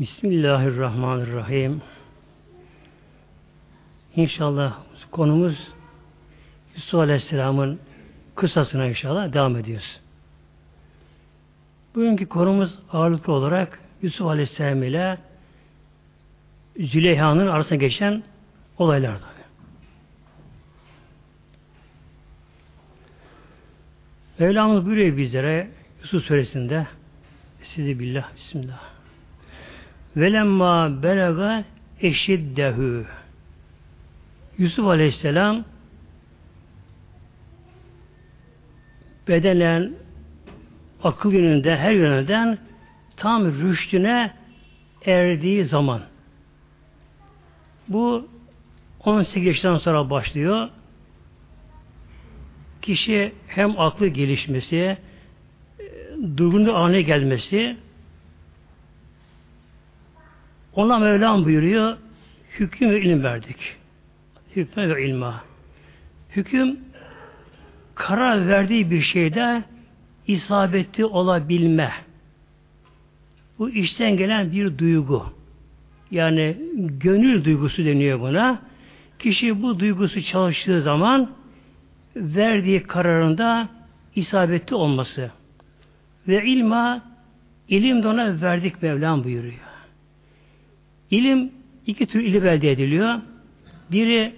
Bismillahirrahmanirrahim. İnşallah konumuz Yusuf Aleyhisselam'ın kısasına inşallah devam ediyoruz. Bugünkü konumuz ağırlıklı olarak Yusuf Aleyhisselam ile Züleyha'nın arasında geçen olaylar tabi. Mevlamız buyuruyor bizlere Yusuf suresinde sizi billah bismillah. Velemma belaga eşiddehu Yusuf Aleyhisselam bedenen akıl yönünde her yönünden tam rüştüne erdiği zaman bu 18 yaşından sonra başlıyor. Kişi hem aklı gelişmesi, durgunluk haline gelmesi ona Mevlam buyuruyor hüküm ve ilim verdik. Hükme ve ilma. Hüküm karar verdiği bir şeyde isabetli olabilme. Bu işten gelen bir duygu. Yani gönül duygusu deniyor buna. Kişi bu duygusu çalıştığı zaman verdiği kararında isabetli olması. Ve ilma ilim de ona verdik Mevlam buyuruyor. İlim iki tür ilim elde ediliyor. Biri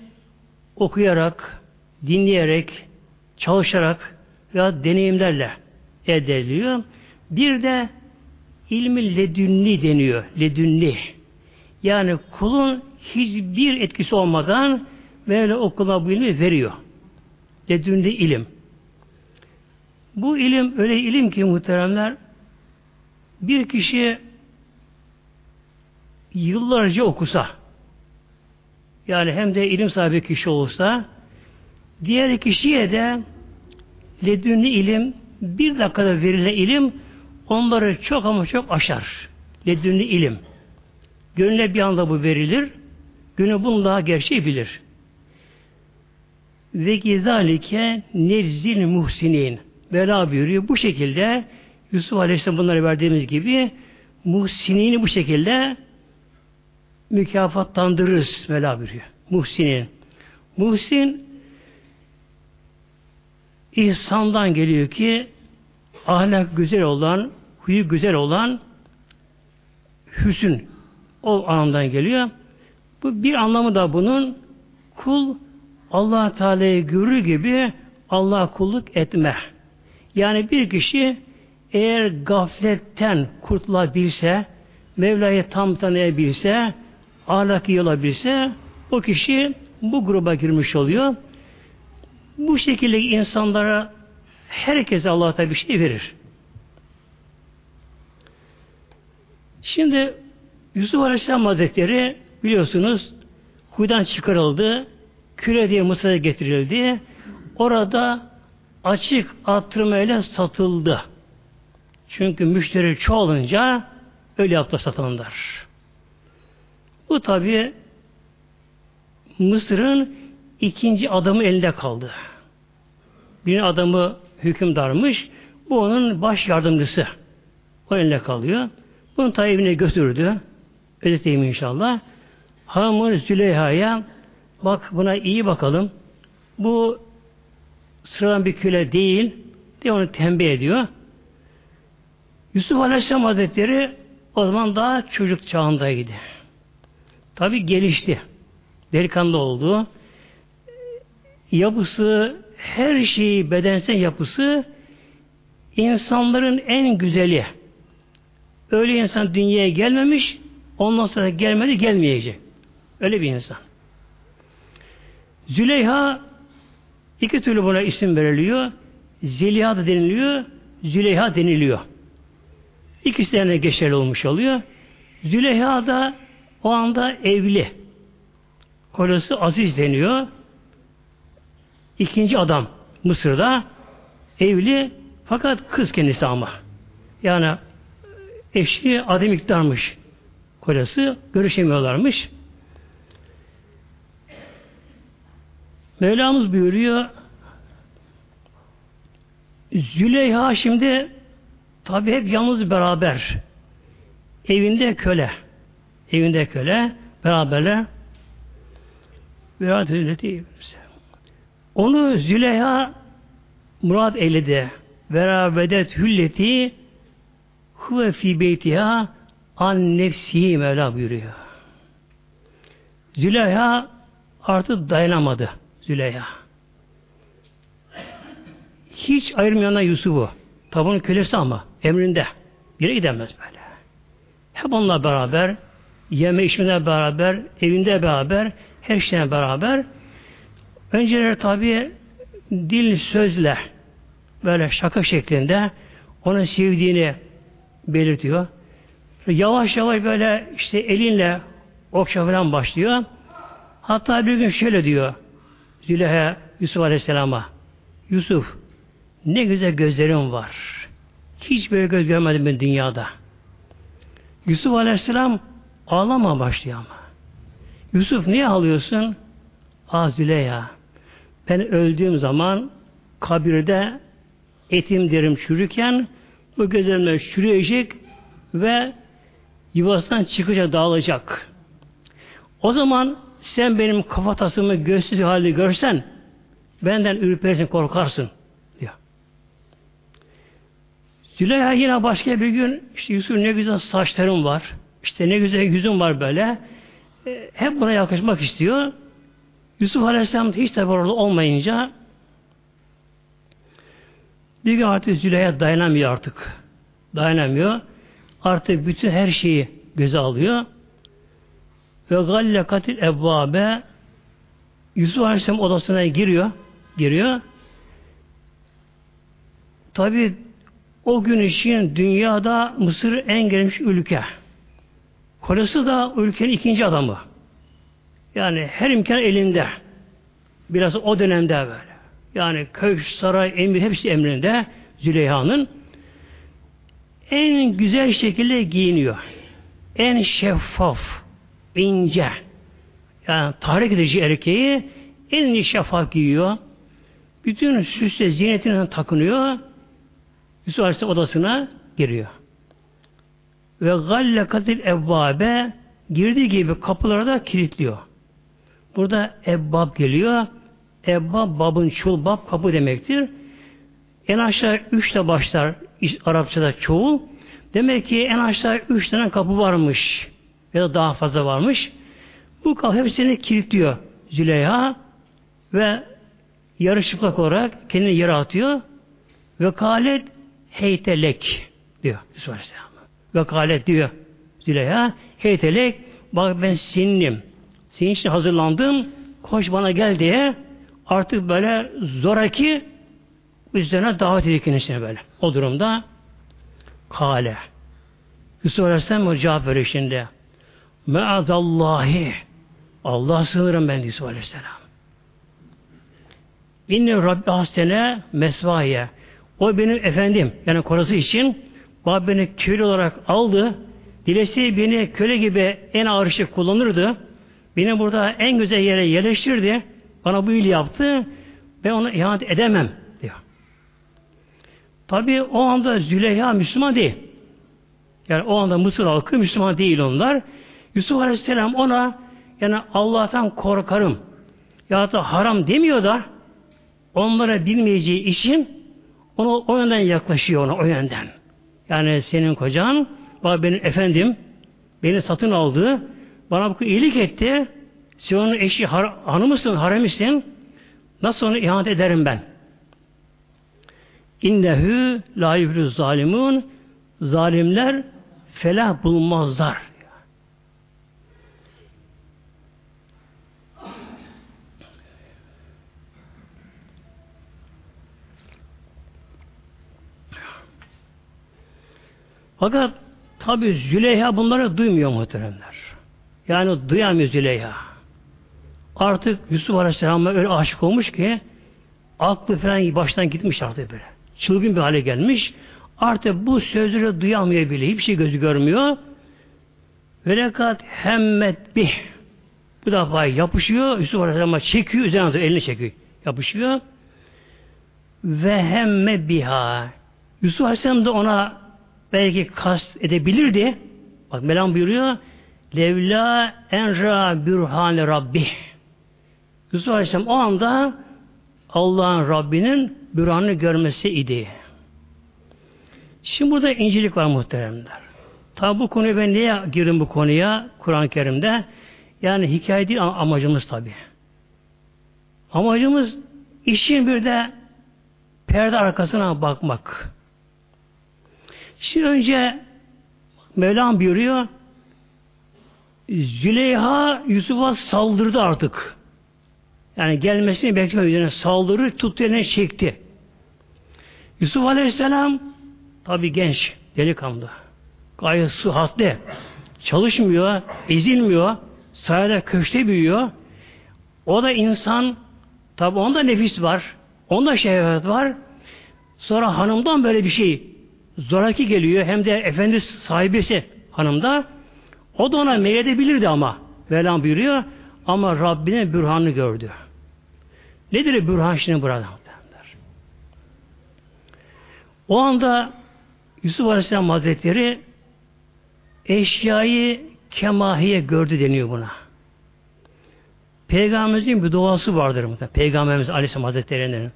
okuyarak, dinleyerek, çalışarak veya deneyimlerle elde ediliyor. Bir de ilmi ledünni deniyor. Ledünni. Yani kulun hiçbir etkisi olmadan böyle okula bu ilmi veriyor. Ledünni ilim. Bu ilim öyle ilim ki muhteremler bir kişi yıllarca okusa yani hem de ilim sahibi kişi olsa diğer kişiye de ledünni ilim bir dakikada verilen ilim onları çok ama çok aşar. Ledünni ilim. Gönüle bir anda bu verilir. Gönül bununla gerçeği bilir. Ve gizalike nezzil muhsinin. Bela buyuruyor. Bu şekilde Yusuf Aleyhisselam bunları verdiğimiz gibi muhsinini bu şekilde mükafatlandırırız Mevla buyuruyor. Muhsinin. Muhsin İhsandan geliyor ki ahlak güzel olan, huyu güzel olan hüsün o anlamdan geliyor. Bu bir anlamı da bunun kul Allah Teala'yı görür gibi Allah kulluk etme. Yani bir kişi eğer gafletten kurtulabilse, Mevla'yı tam tanıyabilse, ahlaki olabilse, o kişi bu gruba girmiş oluyor. Bu şekilde insanlara herkese Allah bir şey verir. Şimdi Yusuf Aleyhisselam Hazretleri biliyorsunuz kuyudan çıkarıldı. Küre diye Mısır'a getirildi. Orada açık artırmayla satıldı. Çünkü müşteri çoğalınca öyle yaptı satanlar. Bu tabi Mısır'ın ikinci adamı elinde kaldı. Bir adamı hükümdarmış. Bu onun baş yardımcısı. O elinde kalıyor. Bunu ta evine götürdü. Özeteyim inşallah. Hamur Züleyha'ya bak buna iyi bakalım. Bu sıradan bir köle değil diye onu tembih ediyor. Yusuf Aleyhisselam Hazretleri o zaman daha çocuk çağındaydı. Tabi gelişti. Delikanlı oldu. Yapısı, her şeyi, bedensel yapısı insanların en güzeli. Öyle insan dünyaya gelmemiş, ondan sonra gelmedi, gelmeyecek. Öyle bir insan. Züleyha iki türlü buna isim veriliyor. Zeliha da deniliyor, Züleyha deniliyor. İkisi de geçerli olmuş oluyor. Züleyha da o anda evli. Kocası Aziz deniyor. İkinci adam Mısır'da evli fakat kız kendisi ama. Yani eşi adım iktidarmış. Kocası görüşemiyorlarmış. Mevlamız buyuruyor Züleyha şimdi tabi hep yalnız beraber evinde köle. Evinde köle beraberler Berat hülleti onu Züleyha Murat eyledi. Verabedet hülleti huve fi beytiha an nefsi Mevla buyuruyor. Züleyha artık dayanamadı. Züleyha. Hiç ayırmayanlar Yusuf'u. Tabi kölesi ama emrinde. Bire gidemez böyle. Hep onunla beraber, yeme içmede beraber, evinde beraber, her şeyle beraber. Önceleri tabi dil sözle böyle şaka şeklinde onu sevdiğini belirtiyor. Yavaş yavaş böyle işte elinle okşa falan başlıyor. Hatta bir gün şöyle diyor Züleyha Yusuf Aleyhisselam'a Yusuf ne güzel gözlerim var. Hiç böyle göz görmedim ben dünyada. Yusuf Aleyhisselam ağlama başlıyor ama. Yusuf niye ağlıyorsun? Ah Züleyha ben öldüğüm zaman kabirde etim derim çürürken bu gözlerimden çürüyecek ve yuvasından çıkacak, dağılacak. O zaman sen benim kafatasımı gözsüz halde görsen benden ürpersin, korkarsın diyor. Züleyha yine başka bir gün işte Yusuf ne güzel saçlarım var. İşte ne güzel yüzüm var böyle. E, hep buna yakışmak istiyor. Yusuf Aleyhisselam hiç tabi orada olmayınca bir gün artık Züleyha dayanamıyor artık. Dayanamıyor. Artık bütün her şeyi göze alıyor. Ve galle katil evvabe Yusuf Aleyhisselam odasına giriyor. Giriyor. Tabi o gün için dünyada Mısır en gelmiş ülke. Kolesi da ülkenin ikinci adamı. Yani her imkan elinde. Biraz o dönemde böyle. Yani köş, saray, emir hepsi emrinde Züleyha'nın en güzel şekilde giyiniyor. En şeffaf, ince, yani tahrik edici erkeği en şeffaf giyiyor. Bütün süsle zinetine takınıyor. Yusuf Aleyhisselam odasına giriyor. Ve galle evvabe girdiği gibi kapıları da kilitliyor. Burada ebbab geliyor. Ebbab, babın çul, bab kapı demektir. En aşağı üçle başlar Arapçada çoğul. Demek ki en aşağı üç tane kapı varmış. Ya da daha fazla varmış. Bu kapı hepsini kilitliyor Züleyha ve yarı olarak kendini yere atıyor. Vekalet heytelek diyor Yusuf. Vekalet diyor Züleyha. Heytelek bak ben seninim. Senin için hazırlandım. Koş bana gel diye artık böyle zoraki üzerine davet ediyor kendisine böyle. O durumda kale. Yusuf Aleyhisselam cevap veriyor şimdi. Meazallahi Allah sığınırım ben Yusuf Aleyhisselam. İnne Rabbi hastene mesvaya. O benim efendim. Yani korası için bana beni köle olarak aldı. Dilesi beni köle gibi en ağır şey kullanırdı. Beni burada en güzel yere yerleştirdi. Bana bu iyiliği yaptı. Ben ona ihanet edemem diyor. Tabi o anda Züleyha Müslüman değil. Yani o anda Mısır halkı Müslüman değil onlar. Yusuf Aleyhisselam ona yani Allah'tan korkarım ya da haram demiyor da onlara bilmeyeceği için onu o yönden yaklaşıyor ona o yönden. Yani senin kocan bak benim efendim beni satın aldı bana bu iyilik etti. Sen onun eşi har hanımısın, haremisin. Nasıl onu ihanet ederim ben? İnnehu la zalimun zalimler felah bulmazlar. Fakat tabi Züleyha bunları duymuyor muhteremler. Yani duyamıyor Züleyha. Artık Yusuf Aleyhisselam'a öyle aşık olmuş ki aklı falan baştan gitmiş artık böyle. Çılgın bir hale gelmiş. Artık bu sözleri duyamıyor bile. Hiçbir şey gözü görmüyor. Velekat hemmet bih. Bu defa yapışıyor. Yusuf Aleyhisselam'a çekiyor. Üzerine elini çekiyor. Yapışıyor. Ve hemme biha. Yusuf Aleyhisselam da ona belki kast edebilirdi. Bak Melam buyuruyor. Levla enra bürhane Rabbi. Yusuf Aleyhisselam o anda Allah'ın Rabbinin bürhanını görmesi idi. Şimdi burada incilik var muhteremler. Tabi bu konuyu ben niye girdim bu konuya Kur'an-ı Kerim'de? Yani hikaye değil amacımız tabi. Amacımız işin bir de perde arkasına bakmak. Şimdi önce Mevlam buyuruyor Züleyha Yusuf'a saldırdı artık. Yani gelmesini beklemedi. Yani saldırı tuttu eline çekti. Yusuf Aleyhisselam tabi genç, delikanlı. Gayet sıhhatli. Çalışmıyor, ezilmiyor. Sayede köşte büyüyor. O da insan, tabi onda nefis var. Onda şehvet var. Sonra hanımdan böyle bir şey zoraki geliyor. Hem de efendi sahibesi hanımda. O da ona meyledebilirdi ama. Velan buyuruyor. Ama Rabbine bürhanını gördü. Nedir bürhan şimdi burada? O anda Yusuf Aleyhisselam Hazretleri eşyayı kemahiye gördü deniyor buna. Peygamberimizin bir duası vardır muhtemelen. Peygamberimiz Aleyhisselam Hazretleri'nin.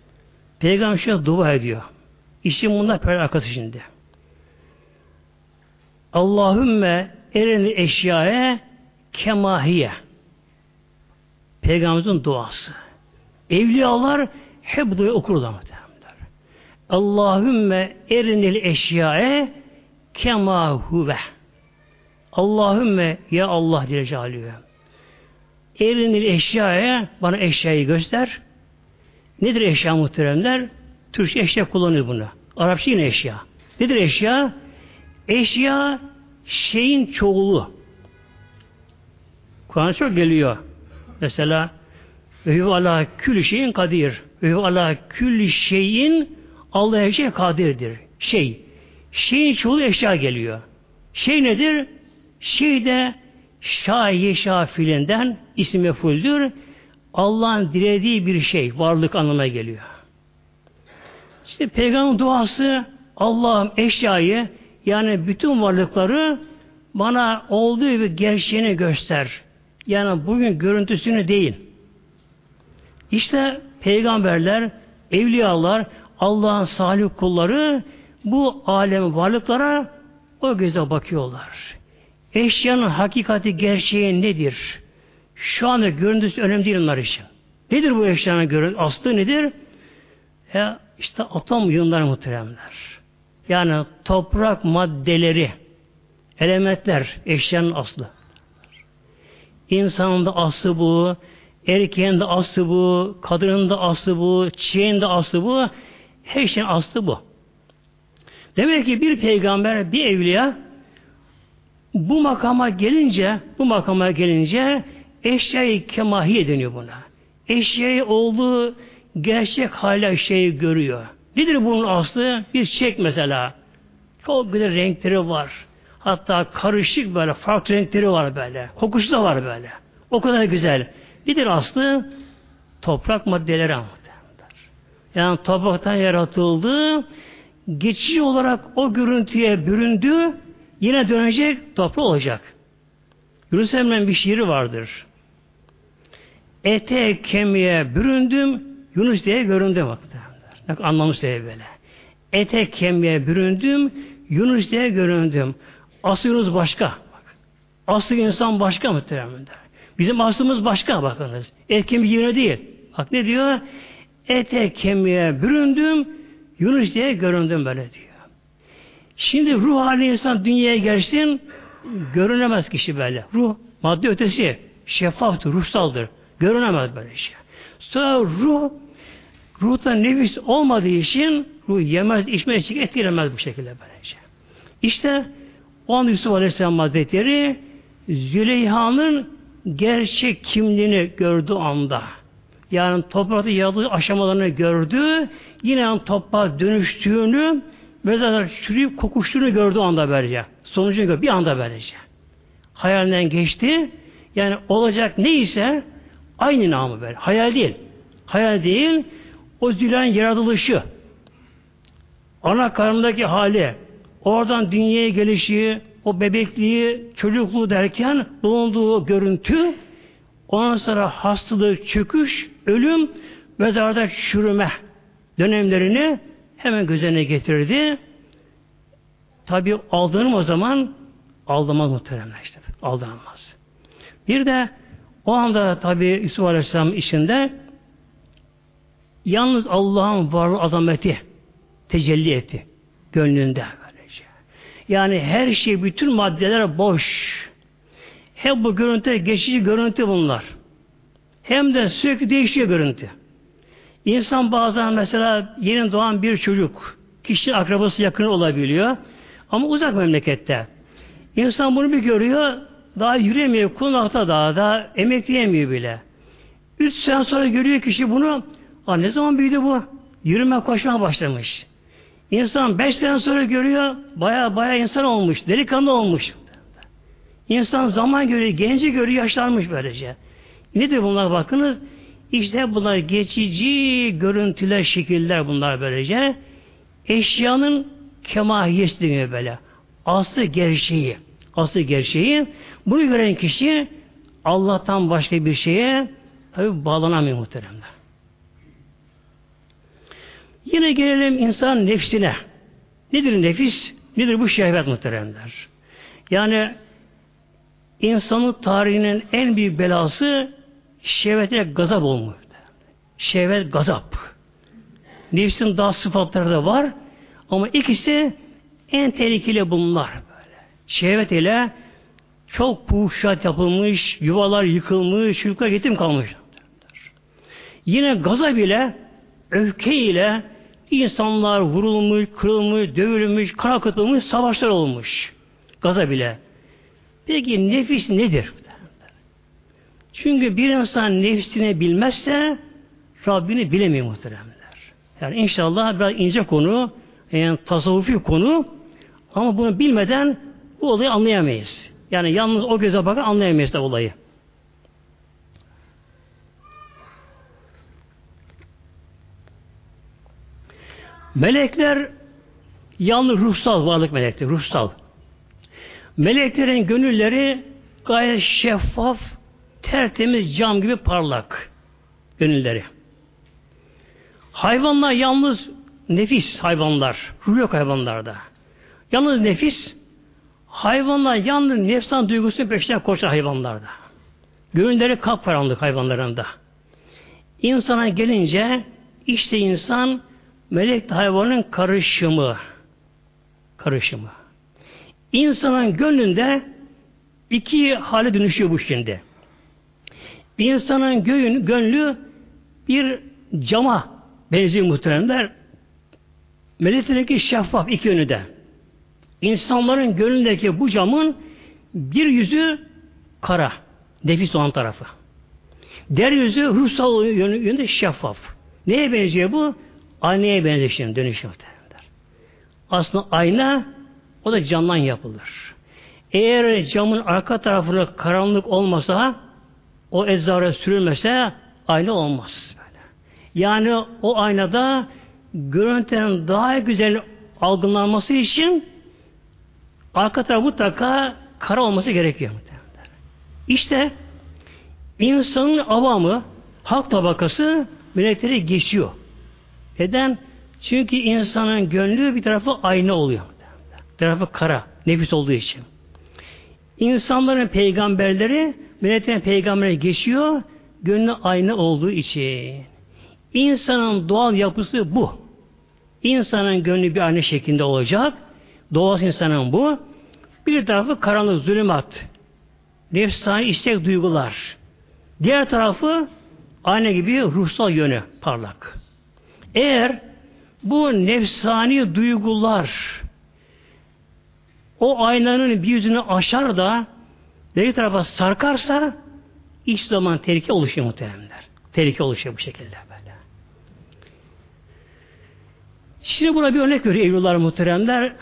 Peygamber şöyle dua ediyor. İşin bunlar perde arkası şimdi. Allahümme erini eşyaya kemahiye. Peygamberimizin duası. Evliyalar hep duayı okurlar muhtemelen. Allahümme erinil eşya'e kema huve. Allahümme ya Allah diye calıyor. Erinil eşya'ya bana eşyayı göster. Nedir eşya muhteremler? Türkçe eşya kullanıyor bunu. Arapça yine eşya. Nedir eşya? Eşya şeyin çoğulu. Kur'an çok geliyor. Mesela ve ala külli şeyin kadir. Ve ala külli şeyin Allah her şeye kadirdir. Şey. Şeyin çoğu eşya geliyor. Şey nedir? Şey de şahi şafilinden isim mefuldür. Allah'ın dilediği bir şey, varlık anlamına geliyor. İşte peygamber duası Allah'ım eşyayı yani bütün varlıkları bana olduğu gibi gerçeğini göster. Yani bugün görüntüsünü değil. İşte peygamberler, evliyalar Allah'ın salih kulları bu alem varlıklara o göze bakıyorlar. Eşyanın hakikati, gerçeği nedir? Şu anda görüntüsü önemli değil onlar için. Nedir bu eşyanın görüntüsü? Aslı nedir? Ya işte atom yığınları muhteremler. Yani toprak maddeleri, elementler eşyanın aslı. İnsanın da aslı bu, erkeğin de aslı bu, kadının da aslı bu, çiğin de aslı bu. Her şeyin aslı bu. Demek ki bir peygamber, bir evliya bu makama gelince, bu makama gelince eşyayı kemahiye deniyor buna. Eşyayı olduğu gerçek hala şeyi görüyor. Nedir bunun aslı? Bir çiçek mesela. Çok güzel renkleri var. Hatta karışık böyle, farklı renkleri var böyle. Kokusu da var böyle. O kadar güzel. Nedir aslı? Toprak maddeleri ama. Yani topraktan yaratıldı. Geçici olarak o görüntüye büründü. Yine dönecek toprak olacak. Yunus Emre'nin bir şiiri vardır. Ete kemiğe büründüm, Yunus diye göründüm. Bak, anlamış diye böyle. Ete kemiğe büründüm, Yunus diye göründüm. Asıl Yunus başka. Bak. Asıl insan başka muhtemelen. Bizim aslımız başka bakınız. Et kemiği yine değil. Bak ne diyor? ete kemiğe büründüm, Yunus diye göründüm böyle diyor. Şimdi ruh hali insan dünyaya gelsin, görünemez kişi böyle. Ruh, madde ötesi, şeffaftır, ruhsaldır. Görünemez böyle şey. Sonra ruh, ruhta nefis olmadığı için ruh yemez, içmez, etkilemez bu şekilde böylece. İşte o an Yusuf Aleyhisselam Hazretleri Züleyha'nın gerçek kimliğini gördüğü anda yani toprakta yaratılış aşamalarını gördü. Yine yani toprağa dönüştüğünü mezarlar çürüyüp kokuştuğunu gördü anda böylece. Sonucunu gördü. Bir anda böylece. Hayalinden geçti. Yani olacak neyse aynı namı böyle. Hayal değil. Hayal değil. O zülen yaratılışı ana karnındaki hali oradan dünyaya gelişi o bebekliği, çocukluğu derken bulunduğu görüntü ondan sonra hastalık, çöküş, ölüm, mezarda çürüme dönemlerini hemen göz önüne getirdi. Tabi aldığım o zaman aldamaz muhteremler işte. Aldanmaz. Bir de o anda tabi Yusuf Aleyhisselam içinde yalnız Allah'ın varlığı azameti tecelli etti. Gönlünde böylece. Yani her şey, bütün maddeler boş. Hep bu görüntü, geçici görüntü bunlar. Hem de sürekli değişiyor görüntü. İnsan bazen mesela yeni doğan bir çocuk, kişi akrabası yakın olabiliyor. Ama uzak memlekette. İnsan bunu bir görüyor, daha yürüyemiyor, kulakta daha, da emekleyemiyor bile. Üç sene sonra görüyor kişi bunu, Aa, ne zaman büyüdü bu? Yürüme, koşmaya başlamış. İnsan beş sene sonra görüyor, baya baya insan olmuş, delikanlı olmuş. İnsan zaman görüyor, genci görüyor, yaşlanmış böylece. Nedir bunlar bakınız? İşte bunlar geçici görüntüler, şekiller bunlar böylece. Eşyanın kemahiyesi deniyor böyle. Aslı gerçeği. Aslı gerçeği. Bunu gören kişi Allah'tan başka bir şeye tabi bağlanamıyor muhteremler. Yine gelelim insan nefsine. Nedir nefis? Nedir bu şehvet muhteremler? Yani insanın tarihinin en büyük belası şehvete gazap olmuş. Şehvet gazap. Nefsin daha sıfatları da var ama ikisi en tehlikeli bunlar. Şehvet ile çok puhşat yapılmış, yuvalar yıkılmış, çocuklar yetim kalmış. Yine gazap ile, öfke ile insanlar vurulmuş, kırılmış, dövülmüş, kan akıtılmış, savaşlar olmuş. Gazap ile. Peki nefis nedir? Çünkü bir insan nefsini bilmezse Rabbini bilemiyor muhteremler. Yani inşallah biraz ince konu, yani tasavvufi konu ama bunu bilmeden bu olayı anlayamayız. Yani yalnız o göze bakın anlayamayız da olayı. Melekler yalnız ruhsal varlık melektir, ruhsal. Meleklerin gönülleri gayet şeffaf, tertemiz cam gibi parlak gönülleri. Hayvanlar yalnız nefis hayvanlar, ruh yok hayvanlarda. Yalnız nefis, hayvanlar yalnız nefsan duygusunun peşinden koşar hayvanlarda. Gönülleri kapkaranlık hayvanlarında. İnsana gelince işte insan melek hayvanın karışımı. Karışımı. İnsanın gönlünde iki hale dönüşüyor bu şimdi. Bir insanın göğün, gönlü bir cama benziyor muhteremler. Meleklerindeki şeffaf iki yönü de. İnsanların gönlündeki bu camın bir yüzü kara, nefis olan tarafı. Diğer yüzü ruhsal yönü, yönü şeffaf. Neye benziyor bu? Aynaya benziyor şimdi dönüşüyor. Aslında ayna o da camdan yapılır. Eğer camın arka tarafında karanlık olmasa o eczara sürülmese ayna olmaz. Yani o aynada görüntülerin daha güzel algılanması için arka taraf mutlaka kara olması gerekiyor. İşte insanın avamı, halk tabakası melekleri geçiyor. Neden? Çünkü insanın gönlü bir tarafı ayna oluyor. Bir tarafı kara, nefis olduğu için. İnsanların peygamberleri meleklerin peygambere geçiyor, gönlü aynı olduğu için. İnsanın doğal yapısı bu. İnsanın gönlü bir aynı şeklinde olacak. Doğal insanın bu. Bir tarafı karanlık, zulümat. Nefsani istek duygular. Diğer tarafı aynı gibi ruhsal yönü parlak. Eğer bu nefsani duygular o aynanın bir yüzünü aşar da bir tarafa sarkarsa iş zaman tehlike oluşuyor muhteremler. Tehlike oluşuyor bu şekilde böyle. Şimdi buna bir örnek veriyor evliler muhteremler.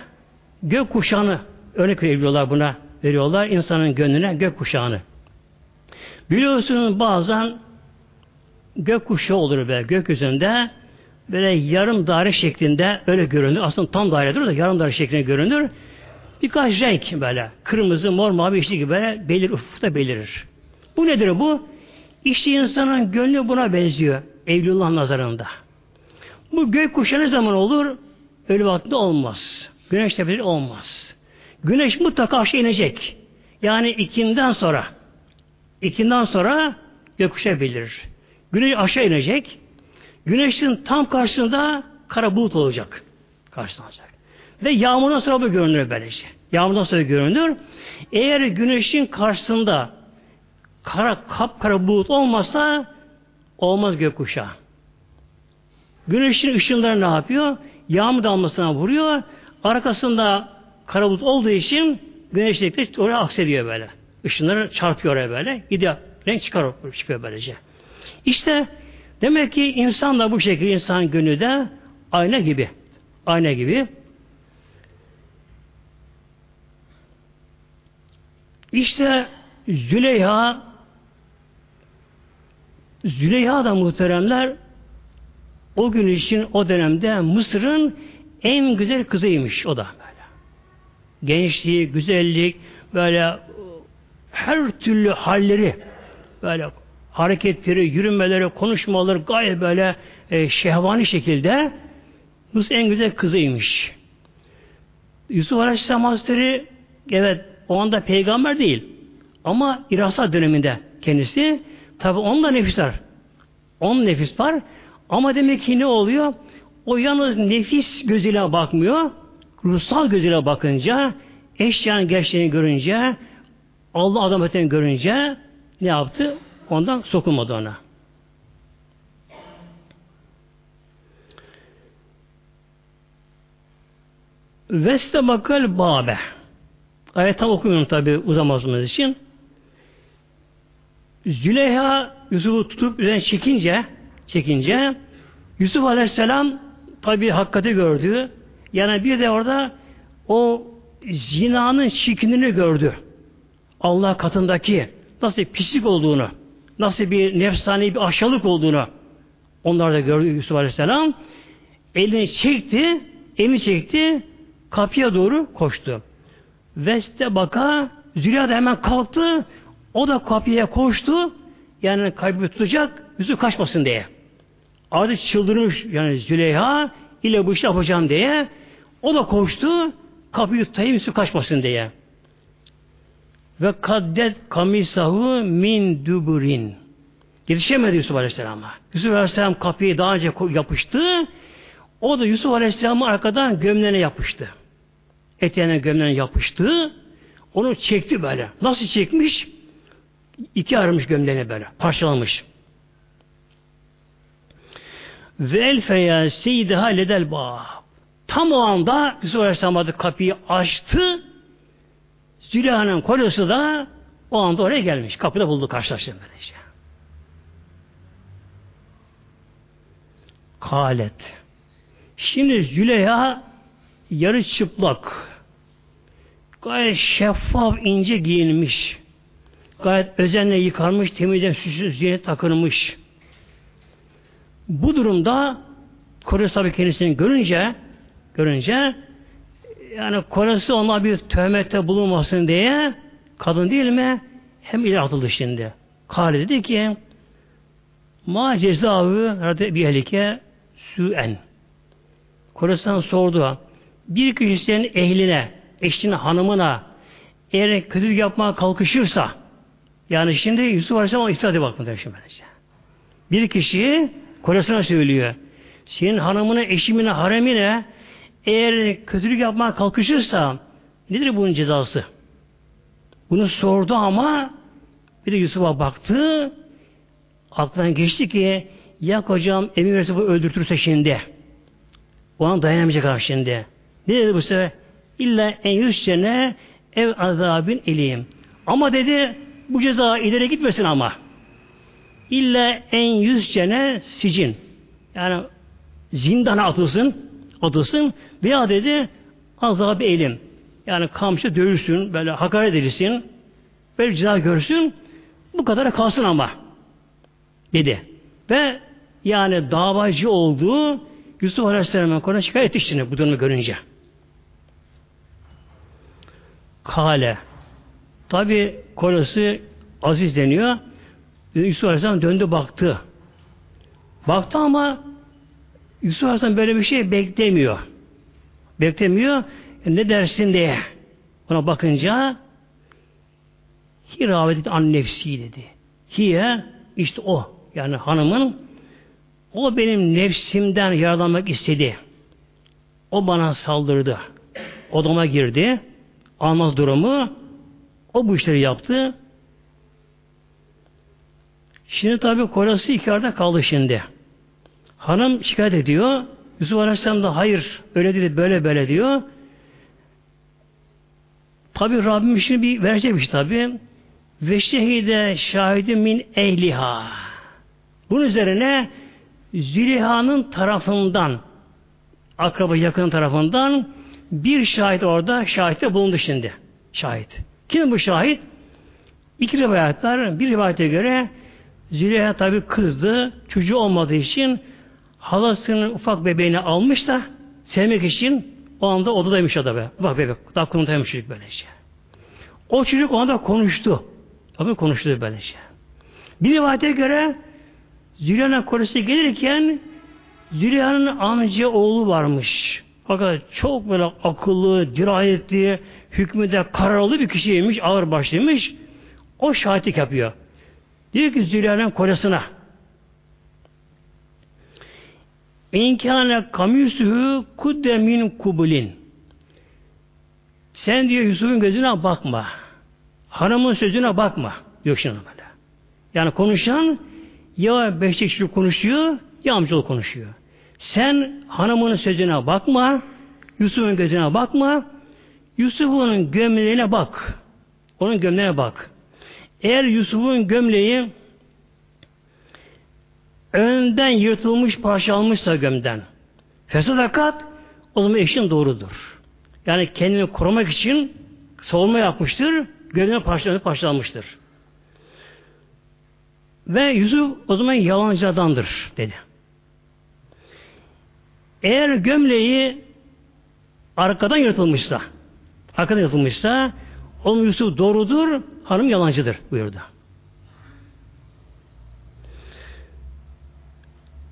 Gök kuşağını örnek veriyorlar buna. Veriyorlar insanın gönlüne gök kuşağını. Biliyorsunuz bazen gök kuşağı olur be gökyüzünde böyle yarım daire şeklinde öyle görünür. Aslında tam dairedir da yarım daire şeklinde görünür. birkaç renk böyle. Kırmızı, mor, mavi, yeşil gibi böyle belir, ufukta belirir. Bu nedir bu? İşte insanın gönlü buna benziyor. Evlullah nazarında. Bu gök kuşağı ne zaman olur? Ölü vaktinde olmaz. Güneş tepeleri olmaz. Güneş mutlaka aşağı inecek. Yani ikinden sonra ikinden sonra gökkuşağı belirir. Güneş aşağı inecek. Güneşin tam karşısında kara bulut olacak. Karşısında olacak. Ve yağmurdan sonra bu görünür böylece. Yağmurdan sonra görünür. Eğer güneşin karşısında kara kapkara bulut olmasa olmaz gökkuşağı. Güneşin ışınları ne yapıyor? Yağmur damlasına vuruyor. Arkasında kara bulut olduğu için güneş de oraya aksediyor böyle. Işınları çarpıyor oraya böyle. Gidiyor. Renk çıkar, çıkıyor böylece. İşte demek ki insan da bu şekilde insan gönlü de ayna gibi. Ayna gibi. İşte Züleyha Züleyha da muhteremler o gün için o dönemde Mısır'ın en güzel kızıymış o da. Gençliği, güzellik, böyle her türlü halleri böyle hareketleri, yürümeleri, konuşmaları gayet böyle e, şehvani şekilde Mısır en güzel kızıymış. Yusuf Aleyhisselam Hazretleri evet o anda peygamber değil. Ama İrasa döneminde kendisi tabi onda nefis var. On nefis var. Ama demek ki ne oluyor? O yalnız nefis gözüyle bakmıyor. Ruhsal gözüyle bakınca eşyanın gerçeğini görünce Allah adametini görünce ne yaptı? Ondan sokulmadı ona. Veste bakal babe. Ayet okumuyorum tabi uzamazımız için. Züleyha Yusuf'u tutup üzerine çekince çekince Yusuf Aleyhisselam tabi hakikati gördü. Yani bir de orada o zinanın çirkinliğini gördü. Allah katındaki nasıl pislik olduğunu, nasıl bir nefsani bir aşağılık olduğunu onlar da gördü Yusuf Aleyhisselam. Elini çekti, elini çekti, kapıya doğru koştu. Veste baka Züleyha da hemen kalktı. O da kapıya koştu. Yani kalbi tutacak, yüzü kaçmasın diye. Adı çıldırmış yani Züleyha ile bu işi yapacağım diye. O da koştu. Kapıyı tutayım yüzü kaçmasın diye. Ve kaddet kamisahu min duburin. Yetişemedi Yusuf Aleyhisselam'a. Yusuf Aleyhisselam kapıyı daha önce yapıştı. O da Yusuf Aleyhisselam'ı arkadan gömleğine yapıştı. Eteğine gömleğine yapıştı. Onu çekti böyle. Nasıl çekmiş? İki aramış gömleğine böyle. Parçalamış. Ve el feya seyyideha ledel bab. Tam o anda Yusuf Aleyhisselam kapıyı açtı. Züleyha'nın kocası da o anda oraya gelmiş. Kapıda buldu karşılaştı böylece. Kalet. Şimdi Züleyha yarı çıplak. Gayet şeffaf, ince giyinmiş. Gayet özenle yıkanmış, temizden süsü zinet takılmış. Bu durumda Kores tabi kendisini görünce görünce yani Koresi ona bir töhmette bulunmasın diye kadın değil mi hem ileri atıldı şimdi. Kale dedi ki ma cezavı bir ehlike süen Koresan sordu. Bir kişi senin ehline, eşine, hanımına eğer kötülük yapmaya kalkışırsa yani şimdi Yusuf Aleyhisselam iftihadi bakmadı şimdi. Bir kişi kocasına söylüyor. Senin hanımına, eşimine, haremine eğer kötülük yapmaya kalkışırsa nedir bunun cezası? Bunu sordu ama bir de Yusuf'a baktı aklından geçti ki ya kocam emir verirse bu öldürtürse şimdi o an dayanamayacak artık şimdi. Ne dedi bu sefer? İlla en yüz sene ev azabin eleyim. Ama dedi bu ceza ileri gitmesin ama. İlla en yüz sene sicin. Yani zindana atılsın, atılsın veya dedi azabı elim. Yani kamçı dövülsün, böyle hakaret edilsin, böyle ceza görsün, bu kadar kalsın ama dedi. Ve yani davacı olduğu Yusuf Aleyhisselam'a konu şikayet ettiğini bu durumu görünce. Kale. Tabi kolası Aziz deniyor. Yusuf Aleyhisselam döndü baktı. Baktı ama Yusuf Aleyhisselam böyle bir şey beklemiyor. Beklemiyor. E, ne dersin diye. Ona bakınca Hiravet an nefsi dedi. Hiye işte o. Yani hanımın o benim nefsimden yaralanmak istedi. O bana saldırdı. Odama girdi. Anlat durumu. O bu işleri yaptı. Şimdi tabi kocası iki arada kaldı şimdi. Hanım şikayet ediyor. Yusuf Aleyhisselam da hayır öyle değil böyle böyle diyor. Tabi Rabbim işini bir verecekmiş tabi. Ve şehide şahidi min ehliha. Bunun üzerine Züleyha'nın tarafından akraba yakın tarafından bir şahit orada şahitte bulundu şimdi. Şahit. Kim bu şahit? İki rivayetler. Bir rivayete göre Züleyha tabi kızdı. Çocuğu olmadığı için halasının ufak bebeğini almış da sevmek için o anda odadaymış o da be. Ufak bebek. Daha konutaymış çocuk böylece. O çocuk o anda konuştu. Tabi konuştu böylece. Bir rivayete göre Züleyha'nın koresi gelirken Züleyha'nın amca oğlu varmış. Fakat çok böyle akıllı, dirayetli, hükmüde kararlı bir kişiymiş, ağır başlıymış. O şahitlik yapıyor. Diyor ki Züleyha'nın kocasına İnkâne kamyüsühü kudde min kubulin Sen diyor Yusuf'un gözüne bakma. Hanımın sözüne bakma. Yok şimdi. Yani konuşan ya beşlik konuşuyor ya amcalı konuşuyor. Sen hanımının sözüne bakma. Yusuf'un gözüne bakma. Yusuf'un gömleğine bak. Onun gömleğine bak. Eğer Yusuf'un gömleği önden yırtılmış parçalanmışsa gömden fesadakat o zaman eşin doğrudur. Yani kendini korumak için savunma yapmıştır. Gömleğine parçalanıp parçalanmıştır. Ve Yusuf o zaman yalancı adamdır dedi. Eğer gömleği arkadan yırtılmışsa arkadan yırtılmışsa o Yusuf doğrudur, hanım yalancıdır buyurdu.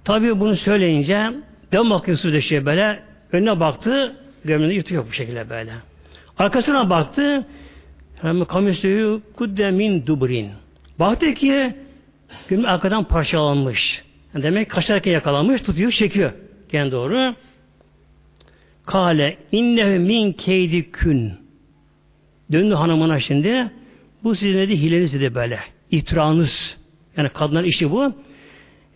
Tabi bunu söyleyince dön bakıyor Yusuf şey böyle önüne baktı gömleğini yırtıyor bu şekilde böyle. Arkasına baktı hem kamisüyü kuddemin dubrin. Baktı ki gömleği arkadan parçalanmış. Yani demek kaçarken yakalanmış tutuyor çekiyor. Gene doğru. Kale innehu min keydi kün. Döndü hanımına şimdi. Bu sizin dedi hileniz dedi böyle. İtiranız. Yani kadınlar işi bu.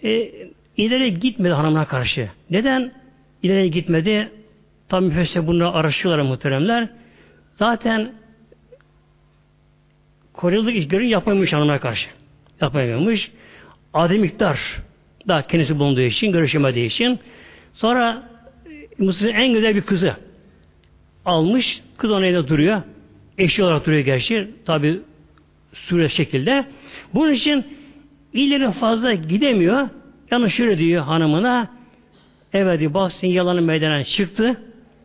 E, ileri gitmedi hanımına karşı. Neden ileri gitmedi? Tam müfessir bunu araştırıyorlar muhteremler. Zaten koruyuculuk işlerini yapmamış hanımına karşı. Yapamamış. Adi miktar da kendisi bulunduğu için, görüşemediği için Sonra e, Mısır'ın en güzel bir kızı almış. Kız onun elinde duruyor. Eşi olarak duruyor gerçi. Tabi sure şekilde. Bunun için ileri fazla gidemiyor. Yalnız şöyle diyor hanımına evet diyor bak senin yalanın meydana çıktı.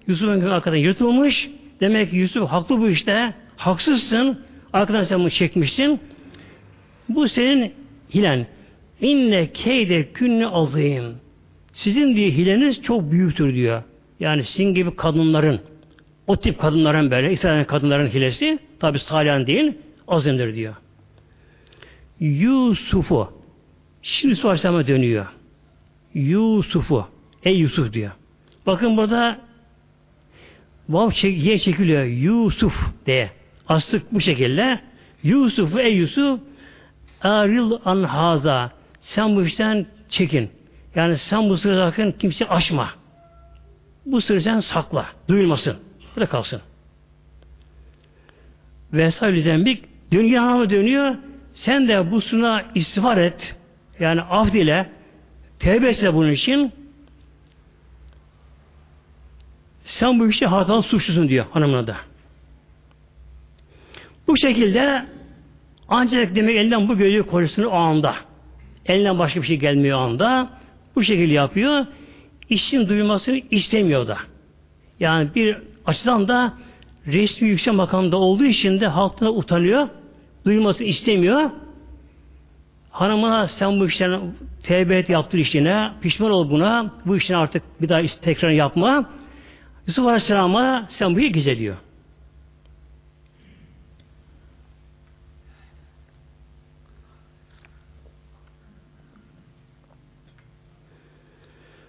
Yusuf'un arkadan yırtılmış. Demek ki Yusuf haklı bu işte. Haksızsın. Arkadan sen bunu çekmişsin. Bu senin hilen. İnne keyde künne azim. Sizin diye hileniz çok büyüktür diyor. Yani sizin gibi kadınların, o tip kadınların böyle, İsrail kadınların hilesi, tabi salyan değil, azimdir diyor. Yusuf'u, şimdi Yusuf Aleyhisselam'a dönüyor. Yusuf'u, ey Yusuf diyor. Bakın burada vav çek, ye çekiliyor. Yusuf diye. Aslık bu şekilde. Yusuf'u ey Yusuf aril anhaza sen bu işten çekin. Yani sen bu sırrı sakın kimse açma. Bu sırrı sen sakla. Duyulmasın. Burada kalsın. Vesaire zembik dünya hanımı dönüyor. Sen de bu suna istiğfar et. Yani af dile. Tevbe etse bunun için. Sen bu işte hatalı suçlusun diyor hanımına da. Bu şekilde ancak demek elinden bu gözü kocasını o anda. Elinden başka bir şey gelmiyor o anda. Bu şekilde yapıyor. İşin duyulmasını istemiyor da. Yani bir açıdan da resmi yüksek makamda olduğu için de halktan utanıyor. Duymasını istemiyor. Hanımına sen bu işten tevbe et yaptır işine, pişman ol buna, bu işini artık bir daha tekrar yapma. Yusuf Aleyhisselam'a sen bu işi güzel diyor.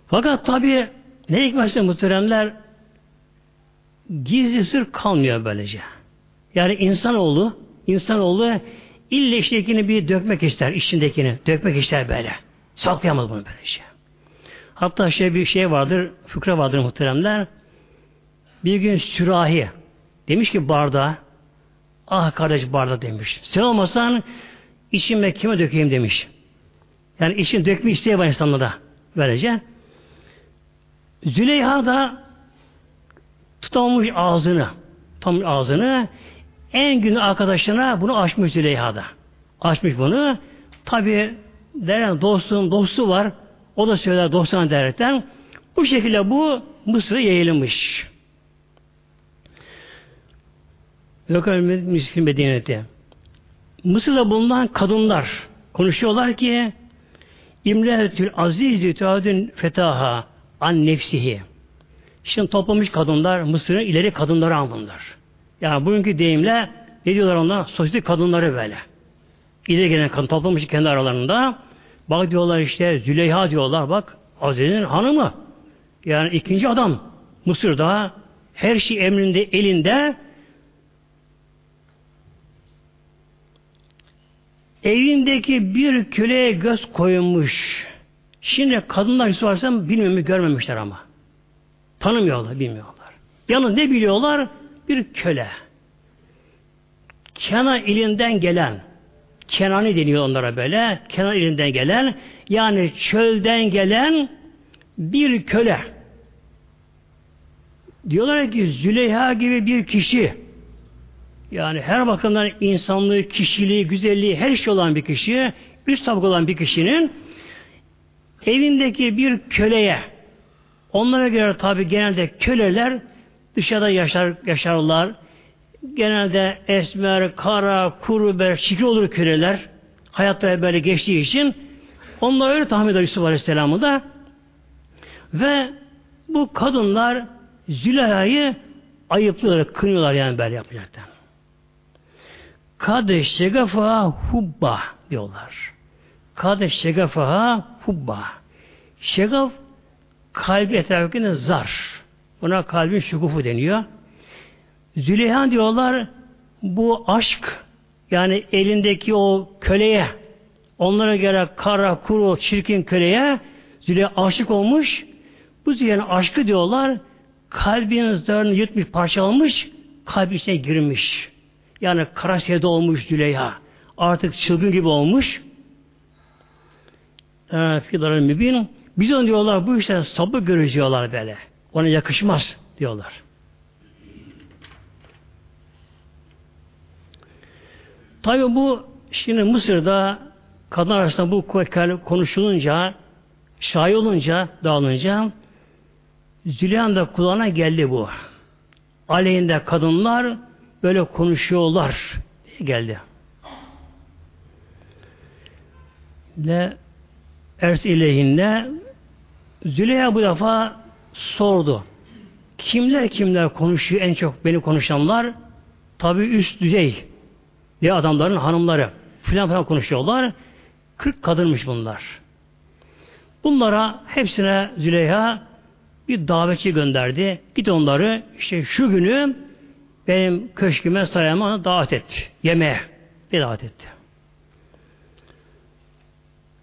Fakat tabi ne hikmetse muhteremler gizli sır kalmıyor böylece. Yani insanoğlu insanoğlu ille içindekini bir dökmek ister, içindekini dökmek ister böyle. Saklayamaz bunu böylece. Hatta şey bir şey vardır, fıkra vardır muhteremler. Bir gün sürahi demiş ki bardağa ah kardeş barda demiş. Sen olmasan içime kime dökeyim demiş. Yani için dökme isteği var insanlarda böylece. Züleyha da tutamış ağzını, tam ağzını en gün arkadaşına bunu açmış Züleyha da. Açmış bunu. Tabi deren dostum dostu var. O da söyler dostuna derekten. Bu şekilde bu Mısır'a yayılmış. Yok Müslüm Medine'de. Mısır'da bulunan kadınlar konuşuyorlar ki İmretül Aziz Tüadün Fetaha an nefsihi. Şimdi toplamış kadınlar Mısır'ın ileri kadınları anlamlar. Yani bugünkü deyimle ne diyorlar onlar? Sosyal kadınları böyle. İleri gelen kadın toplamış kendi aralarında. Bak diyorlar işte Züleyha diyorlar bak Aziz'in hanımı. Yani ikinci adam Mısır'da her şey emrinde elinde evindeki bir köleye göz koymuş. Şimdi kadınlar Yusuf Aleyhisselam görmemişler ama. Tanımıyorlar, bilmiyorlar. Yalnız ne biliyorlar? Bir köle. Kenan ilinden gelen, Kenani deniyor onlara böyle, Kenan ilinden gelen, yani çölden gelen bir köle. Diyorlar ki Züleyha gibi bir kişi, yani her bakımdan insanlığı, kişiliği, güzelliği, her şey olan bir kişi, üst tabaka olan bir kişinin evindeki bir köleye onlara göre tabi genelde köleler dışarıda yaşar, yaşarlar. Genelde esmer, kara, kuru, ber, şikri olur köleler. Hayatları böyle geçtiği için onlar öyle tahmin eder Yusuf Aleyhisselam'ı da ve bu kadınlar Züleyha'yı ayıplıyorlar, kınıyorlar yani böyle yapacaklar. Kade şegafa hubba diyorlar. Kade şegafaha hubba. Şegaf kalbi etrafındaki zar. Buna kalbin şukufu deniyor. Züleyha diyorlar bu aşk yani elindeki o köleye onlara göre kara, kuru, çirkin köleye Züleyha aşık olmuş. Bu Züleyha'nın aşkı diyorlar kalbin zarını yutmuş, parçalamış, kalbi içine girmiş. Yani kara sevda olmuş Züleyha. Artık çılgın gibi olmuş. Ee, fidarın mübin. Biz onu diyorlar bu işte sabır görüyorlar böyle. Ona yakışmaz diyorlar. Tabi bu şimdi Mısır'da kadın arasında bu konuşulunca şahi olunca dağılınca Züleyhan da kulağına geldi bu. Aleyhinde kadınlar böyle konuşuyorlar diye geldi. Ne ers ileyhinne Züleyha bu defa sordu. Kimler kimler konuşuyor en çok beni konuşanlar? Tabi üst düzey diye adamların hanımları filan filan konuşuyorlar. 40 kadınmış bunlar. Bunlara hepsine Züleyha bir davetçi gönderdi. Git onları işte şu günü benim köşküme sarayıma davet et. Yemeğe. Bir davet etti.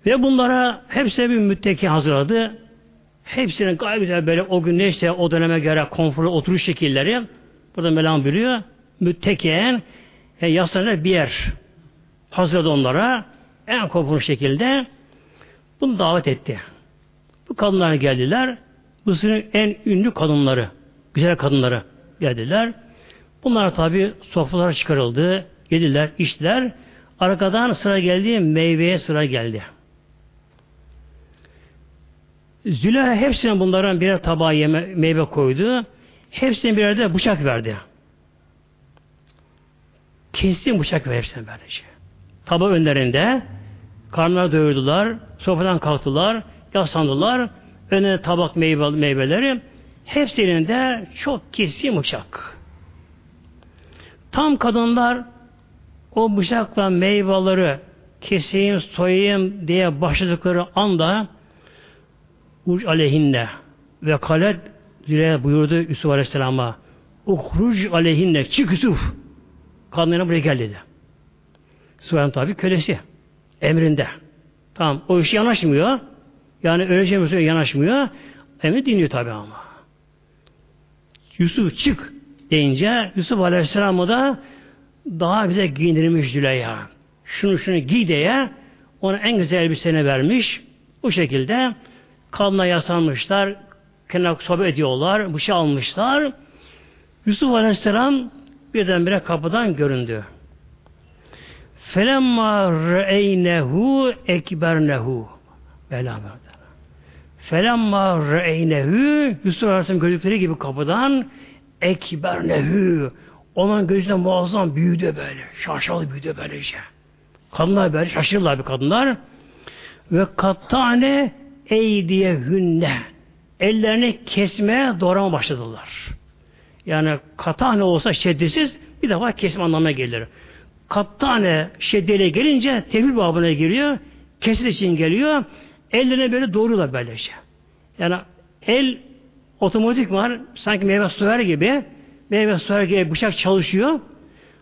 Ve bunlara hepsine bir mütteki hazırladı. Hepsinin gayet güzel böyle o gün neyse o döneme göre konforlu oturuş şekilleri burada Melam biliyor. Müttekiyen e, yaslanır bir yer hazırladı onlara en konforlu şekilde bunu davet etti. Bu kadınlar geldiler. Mısır'ın en ünlü kadınları, güzel kadınları geldiler. Bunlar tabi sofralara çıkarıldı. Yediler, içtiler. Arkadan sıra geldi, meyveye sıra geldi. Züleyha hepsine bunların birer tabağa yeme, meyve koydu. Hepsine birer de bıçak verdi. Kesin bıçak ver hepsine böylece. Taba önlerinde karnına doyurdular, sofradan kalktılar, yaslandılar, önüne tabak meyve, meyveleri, hepsi elinde çok kesin bıçak. Tam kadınlar o bıçakla meyveleri keseyim, soyayım diye başladıkları anda uç aleyhinne ve kalet Züleyha buyurdu Yusuf Aleyhisselam'a uhruc aleyhinne çık Yusuf kadınlarına buraya gel dedi. Suleyman tabi kölesi emrinde. Tamam o işi yanaşmıyor. Yani öleceğim yanaşmıyor. Emri dinliyor tabi ama. Yusuf çık deyince Yusuf Aleyhisselam'ı da daha bize giyindirmiş Züleyha. Şunu şunu giy diye ona en güzel elbiseni vermiş. Bu şekilde kadına yaslanmışlar. Kenara sohbet ediyorlar. Bıçağı almışlar. Yusuf Aleyhisselam birdenbire kapıdan göründü. Felemma re'eynehu ekbernehu Belaber. Felemma re'eynehu Yusuf Aleyhisselam gördükleri gibi kapıdan ekbernehu onun gözüne muazzam büyüdü böyle. Şaşalı büyüdü böylece. Kadınlar böyle şaşırırlar bir kadınlar. Ve kattane eydiye hünne. Ellerini kesmeye doğrama başladılar. Yani katane olsa şeddetsiz bir defa kesme anlamına gelir. Kattane şeddeyle gelince tevhid babına giriyor. Kesin için geliyor. Ellerine böyle doğruyorlar böylece. Yani el otomatik var. Sanki meyve suver gibi meyve suver gibi bıçak çalışıyor.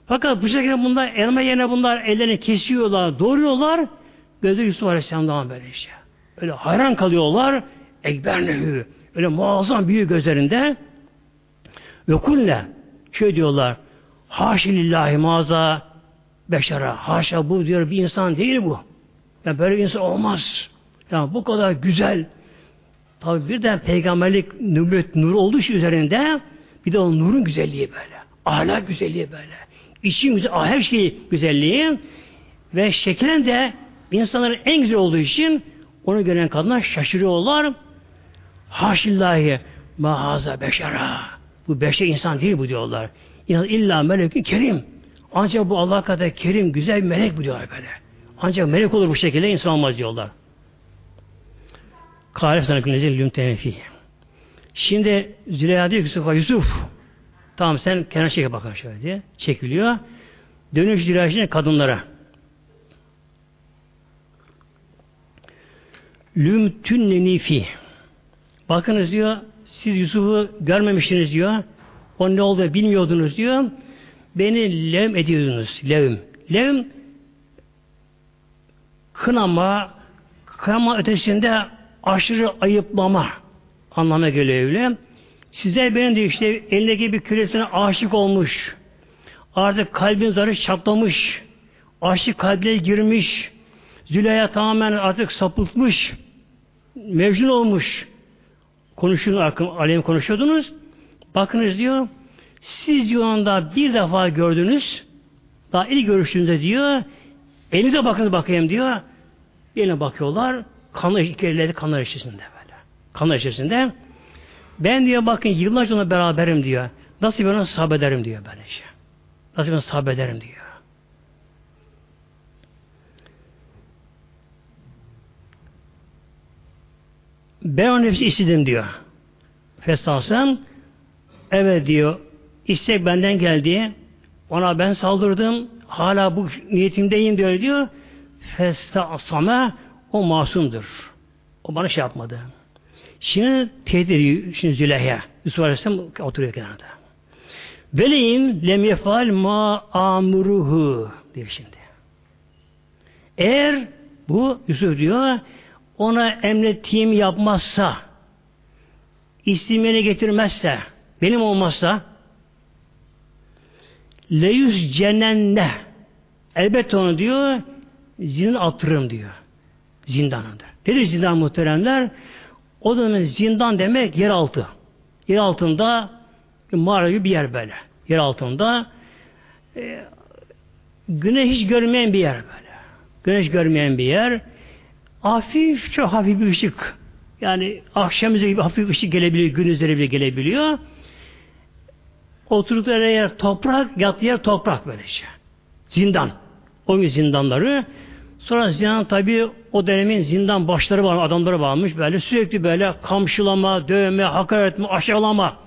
Fakat bıçak yerine bunlar, elma yerine bunlar ellerini kesiyorlar, doğruyorlar. Gözü Yusuf Aleyhisselam'dan böyle işte. Öyle hayran kalıyorlar. Ekber nehü. Öyle muazzam büyük gözlerinde. Ve kulle şöyle diyorlar. Haşilillahi maza beşara. Haşa bu diyor bir insan değil bu. Yani böyle bir insan olmaz. Yani bu kadar güzel. Tabi birden peygamberlik nübüvvet nur olduğu için üzerinde bir de o nurun güzelliği böyle. Ahlak güzelliği böyle. İçin güzel, her şey güzelliği ve şeklen de insanların en güzel olduğu için onu gören kadınlar şaşırıyorlar. Haşillahi mahaza beşara. Bu beşer insan değil bu diyorlar. İnan illa melekün kerim. Ancak bu Allah kadar kerim, güzel bir melek bu diyorlar böyle. Ancak melek olur bu şekilde insan olmaz diyorlar. Kâlef sana gündüzü lümtenefi. Şimdi Züleyha diyor ki Yusuf'a Yusuf tamam sen kenar çeke bakar şöyle diye. Çekiliyor. Dönüş Züleyha kadınlara. Lümtünneni fi. Bakınız diyor siz Yusuf'u görmemiştiniz diyor. O ne olduğunu bilmiyordunuz diyor. Beni levm ediyordunuz. Levm. Levm kınama, kınama ötesinde aşırı ayıplama anlamına geliyor öyle. Size benim de işte elindeki bir küresine aşık olmuş. Artık kalbin zarı çatlamış. Aşık kalbine girmiş. Züleyha tamamen artık sapıtmış. Mevcun olmuş. Konuşun alem konuşuyordunuz. Bakınız diyor. Siz diyor anda bir defa gördünüz. Daha ilk görüştüğünde diyor. Elinize bakın bakayım diyor. Eline bakıyorlar. Kanlar, elleri kanlar içerisinde böyle. Kanlar içerisinde. Ben diyor bakın yıllarca onunla beraberim diyor. Nasıl ben ona sahabederim diyor böyle şey. Nasıl ben sahabederim diyor. Ben onun hepsi istedim diyor. Fesasen evet diyor istek benden geldi. Ona ben saldırdım. Hala bu niyetimdeyim diyor diyor. Festasame o masumdur. O bana şey yapmadı. Şimdi tehdit ediyor şimdi Züleyha. Yusuf Aleyhisselam oturuyor kenarda. Veleyim lem yefal ma amuruhu diyor şimdi. Eğer bu Yusuf diyor ona emrettiğim yapmazsa istimini getirmezse benim olmazsa leyüz cennenne elbette onu diyor zinin attırırım diyor. Zindanında. Nedir zindan muhteremler? O dönemin zindan demek yer altı. Yer altında mağara bir yer böyle. Yer altında e, güneş hiç görmeyen bir yer böyle. Güneş görmeyen bir yer. Hafif, çok hafif bir ışık. Yani akşam gibi hafif ışık gelebiliyor, gün üzeri bile gelebiliyor. Oturdukları yer toprak, yattığı yer toprak böylece. Zindan. O gün zindanları. Sonra zindan tabi o dönemin zindan başları var, adamları varmış. Böyle sürekli böyle kamşılama, dövme, hakaret etme, aşağılama.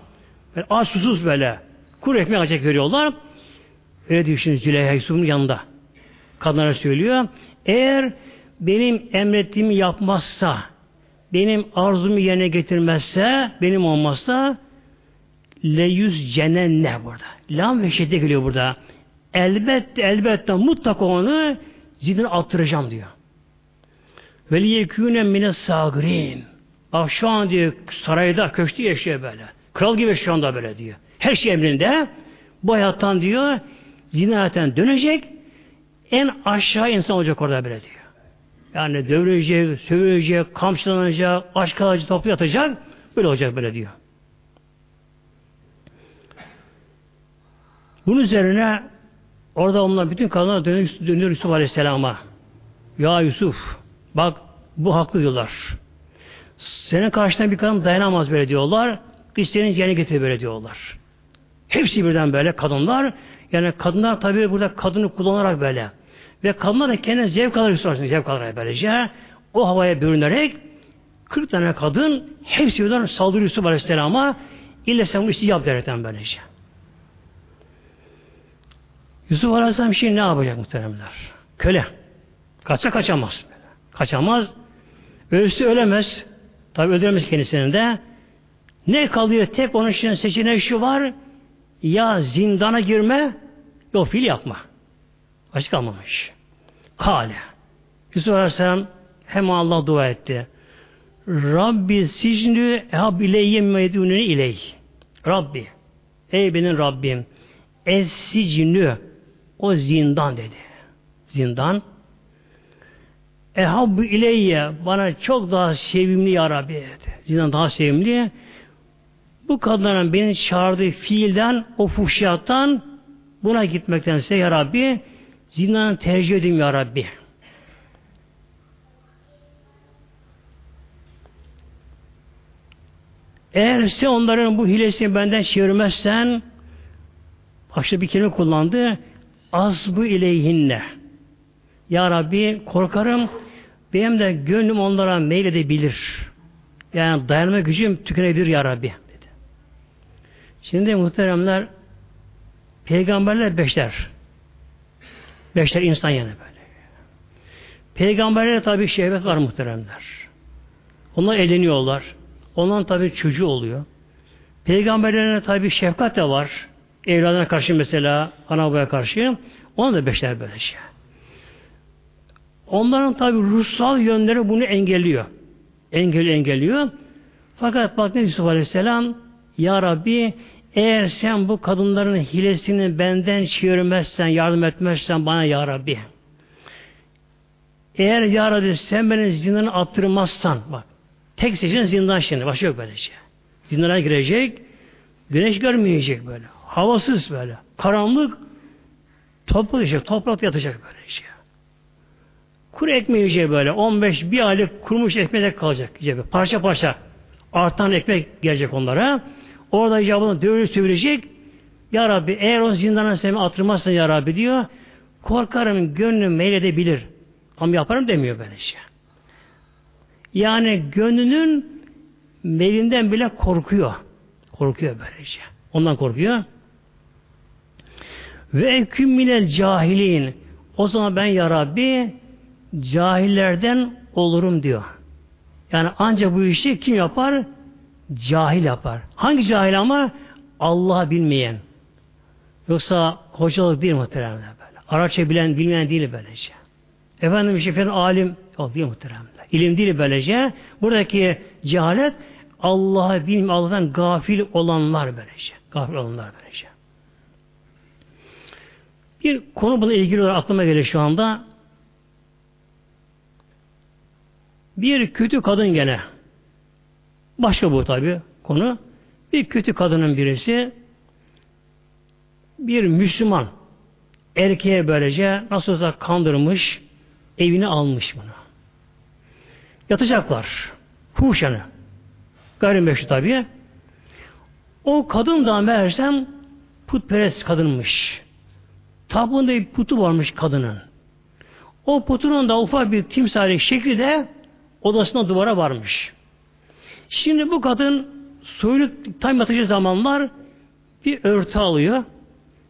Böyle az susuz böyle. Kuru ekmek acak veriyorlar. Öyle düşünün Züleyha Yusuf'un yanında. Kadınlara söylüyor. Eğer benim emrettiğimi yapmazsa, benim arzumu yerine getirmezse, benim olmazsa le yüz cenenne burada. Lam ve şiddet geliyor burada. Elbette elbette mutlaka onu zindana attıracağım diyor. Ve liyekûne mine sagirin. Bak şu an diyor sarayda, köşkte yaşıyor böyle. Kral gibi şu anda böyle diyor. Her şey emrinde. Bu hayattan diyor zinayetten dönecek en aşağı insan olacak orada böyle diyor. Yani dövülecek, sövülecek, kamçılanacak, aşk alacak, toplu yatacak. Böyle olacak böyle diyor. Bunun üzerine orada onlar bütün kadınlar dönüyor, dönüyor Yusuf Aleyhisselam'a. Ya Yusuf bak bu haklı diyorlar. Senin karşına bir kadın dayanamaz böyle diyorlar. Senin yerine getir böyle diyorlar. Hepsi birden böyle kadınlar. Yani kadınlar tabi burada kadını kullanarak böyle. Ve kadınlar da kendine zevk alır Yusuf zevk alır böylece. O havaya bürünerek 40 tane kadın hepsi birden saldırıyor Yusuf Aleyhisselam'a. İlle sen bu işi yap derekten böylece. Yusuf Aleyhisselam şimdi ne yapacak muhteremler? Köle. Kaça kaçamaz. Kaçamaz. Ölüsü ölemez. Tabi öldüremez kendisini de. Ne kalıyor? Tek onun için seçeneği şu var. Ya zindana girme, yok fil yapma. Başka kalmamış. Kale. Yusuf Aleyhisselam hem Allah dua etti. Rabbi sicnü ehab ileyye meydununi iley. Rabbi. Ey benim Rabbim. Es sicnü o zindan dedi. Zindan. Ehabbu ileyye bana çok daha sevimli ya Rabbi dedi. Zindan daha sevimli. Bu kadınların beni çağırdığı fiilden, o fuhşiyattan buna gitmektense ya Rabbi zindanı tercih edeyim ya Rabbi. Eğer sen onların bu hilesini benden çevirmezsen başta bir kelime kullandı azbu ileyhinne Ya Rabbi korkarım benim de gönlüm onlara meyledebilir. Yani dayanma gücüm tükenebilir Ya Rabbi. Dedi. Şimdi muhteremler peygamberler beşler. Beşler insan yani böyle. Peygamberlere tabi şehvet var muhteremler. Onlar evleniyorlar. Ondan tabi çocuğu oluyor. Peygamberlerine tabi şefkat de var. Evladına karşı mesela ana babaya karşı. Ona da beşler böyle şey. Onların tabi ruhsal yönleri bunu engelliyor. Engel engelliyor. Fakat bak ne Yusuf Aleyhisselam Ya Rabbi eğer sen bu kadınların hilesini benden çevirmezsen, yardım etmezsen bana Ya Rabbi. Eğer Ya Rabbi sen beni zindana attırmazsan, bak, tek seçeneğin zindan şimdi, başka yok böyle şey. Zindana girecek, güneş görmeyecek böyle, havasız böyle, karanlık, toprak yiyecek, toprak yatacak böyle şey. Kuru ekmeği yiyecek böyle, 15 bir aylık kurumuş ekmek kalacak yiyecek, parça parça. Artan ekmek gelecek onlara. Orada icabını dövülür sövülecek. Ya Rabbi eğer o zindana seni atırmazsan Ya Rabbi diyor. Korkarım gönlüm meyledebilir. Ama yaparım demiyor böyle şey. Yani gönlünün meylinden bile korkuyor. Korkuyor böyle şey. Ondan korkuyor. Ve eküm minel cahilin. O zaman ben ya Rabbi cahillerden olurum diyor. Yani ancak bu işi kim yapar? Cahil yapar. Hangi cahil ama? Allah bilmeyen. Yoksa hocalık değil muhteremler böyle. Arapça bilen, bilmeyen değil böylece. Efendim efendim alim o değil muhteremler. İlim değil böylece. Buradaki cehalet Allah'ı bilmeyen, Allah'tan gafil olanlar böylece. Gafil olanlar böylece. Bir konu buna ilgili olarak aklıma geliyor şu anda. Bir kötü kadın gene Başka bu tabi konu. Bir kötü kadının birisi bir Müslüman erkeğe böylece nasıl olsa kandırmış, evine almış bunu. Yatacaklar. Huşanı. Gayrimeşru tabi. O kadın da meğersem putperest kadınmış. Tapında bir putu varmış kadının. O putunun da ufak bir timsali şekli de odasına duvara varmış. Şimdi bu kadın soyunu tam yatacağı zamanlar bir örtü alıyor.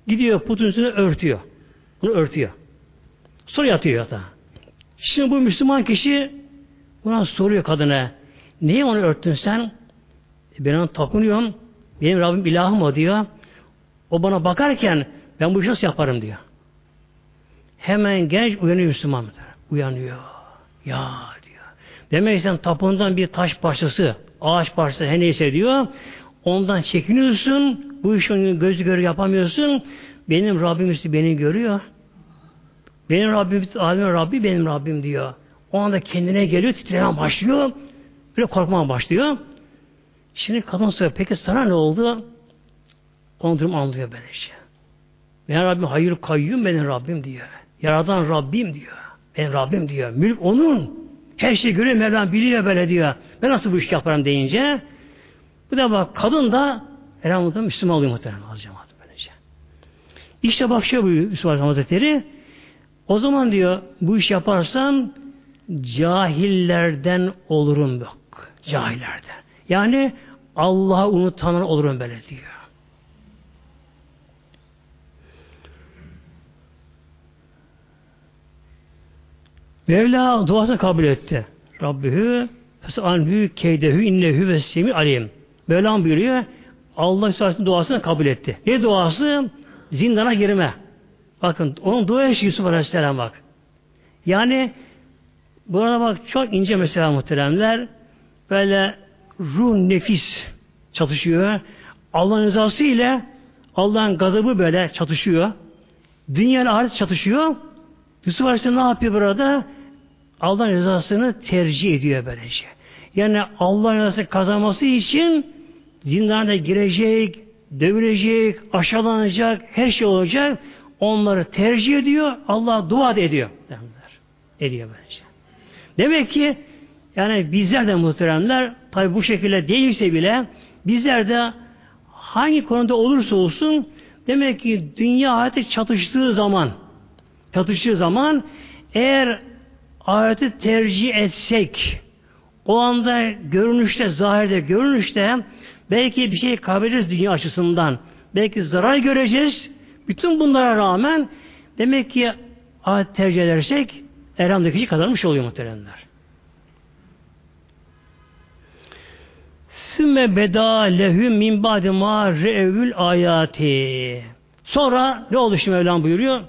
Gidiyor putun üstüne örtüyor. Bunu örtüyor. Sonra yatıyor yatağa. Şimdi bu Müslüman kişi buna soruyor kadına. Niye onu örttün sen? E ben onu tapınıyorum. Benim Rabbim ilahım o diyor. O bana bakarken ben bu işi nasıl yaparım diyor. Hemen genç uyanıyor Müslüman. Uyanıyor. Ya diyor. Demek sen tapından bir taş parçası, ağaç parçası her neyse diyor. Ondan çekiniyorsun. Bu işi gözü görü yapamıyorsun. Benim Rabbim işte beni görüyor. Benim Rabbim, Alemin Rabbi benim Rabbim diyor. O anda kendine geliyor, titremeye başlıyor. Böyle korkmaya başlıyor. Şimdi kadın soruyor, peki sana ne oldu? Onu durum anlıyor böylece. Benim Rabbim hayır kayyum benim Rabbim diyor. Yaradan Rabbim diyor. Benim Rabbim diyor. Mülk onun. Her şeyi görüyor Mevlam biliyor böyle diyor. Ben nasıl bu iş yaparım deyince bu da bak kadın da Elhamdülillah Müslüman oluyor muhtemelen az cemaat böylece. İşte bakıyor bu Müslüman Hazretleri. O zaman diyor bu iş yaparsam cahillerden olurum bak. Cahillerden. Yani Allah'ı unutanlar olurum böyle diyor. Mevla duasını kabul etti. Rabbihü fesanhü keydehü innehü ve semi alim. Mevlam buyuruyor. Allah sayesinde duasını kabul etti. Ne duası? Zindana girme. Bakın onun dua eşi Yusuf Aleyhisselam bak. Yani burada bak çok ince mesela muhteremler. Böyle ruh nefis çatışıyor. Allah'ın rızası ile Allah'ın gazabı böyle çatışıyor. Dünya ile çatışıyor. Yusuf Aleyhisselam ne yapıyor burada? Allah'ın rızasını tercih ediyor böylece. Yani Allah'ın rızasını kazanması için zindana girecek, dövülecek, aşağılanacak, her şey olacak. Onları tercih ediyor, Allah dua ediyor. Ediyor böylece. Demek ki yani bizler de muhteremler tabi bu şekilde değilse bile bizler de hangi konuda olursa olsun demek ki dünya hayatı çatıştığı zaman çatıştığı zaman eğer ayeti tercih etsek o anda görünüşte, zahirde, görünüşte belki bir şey kaybederiz dünya açısından. Belki zarar göreceğiz. Bütün bunlara rağmen demek ki ayet tercih edersek elhamdülillah kişi kazanmış oluyor muhteremler. Sümme beda lehü min ba'de ma re'evül ayati. Sonra ne oldu şimdi Mevlam buyuruyor?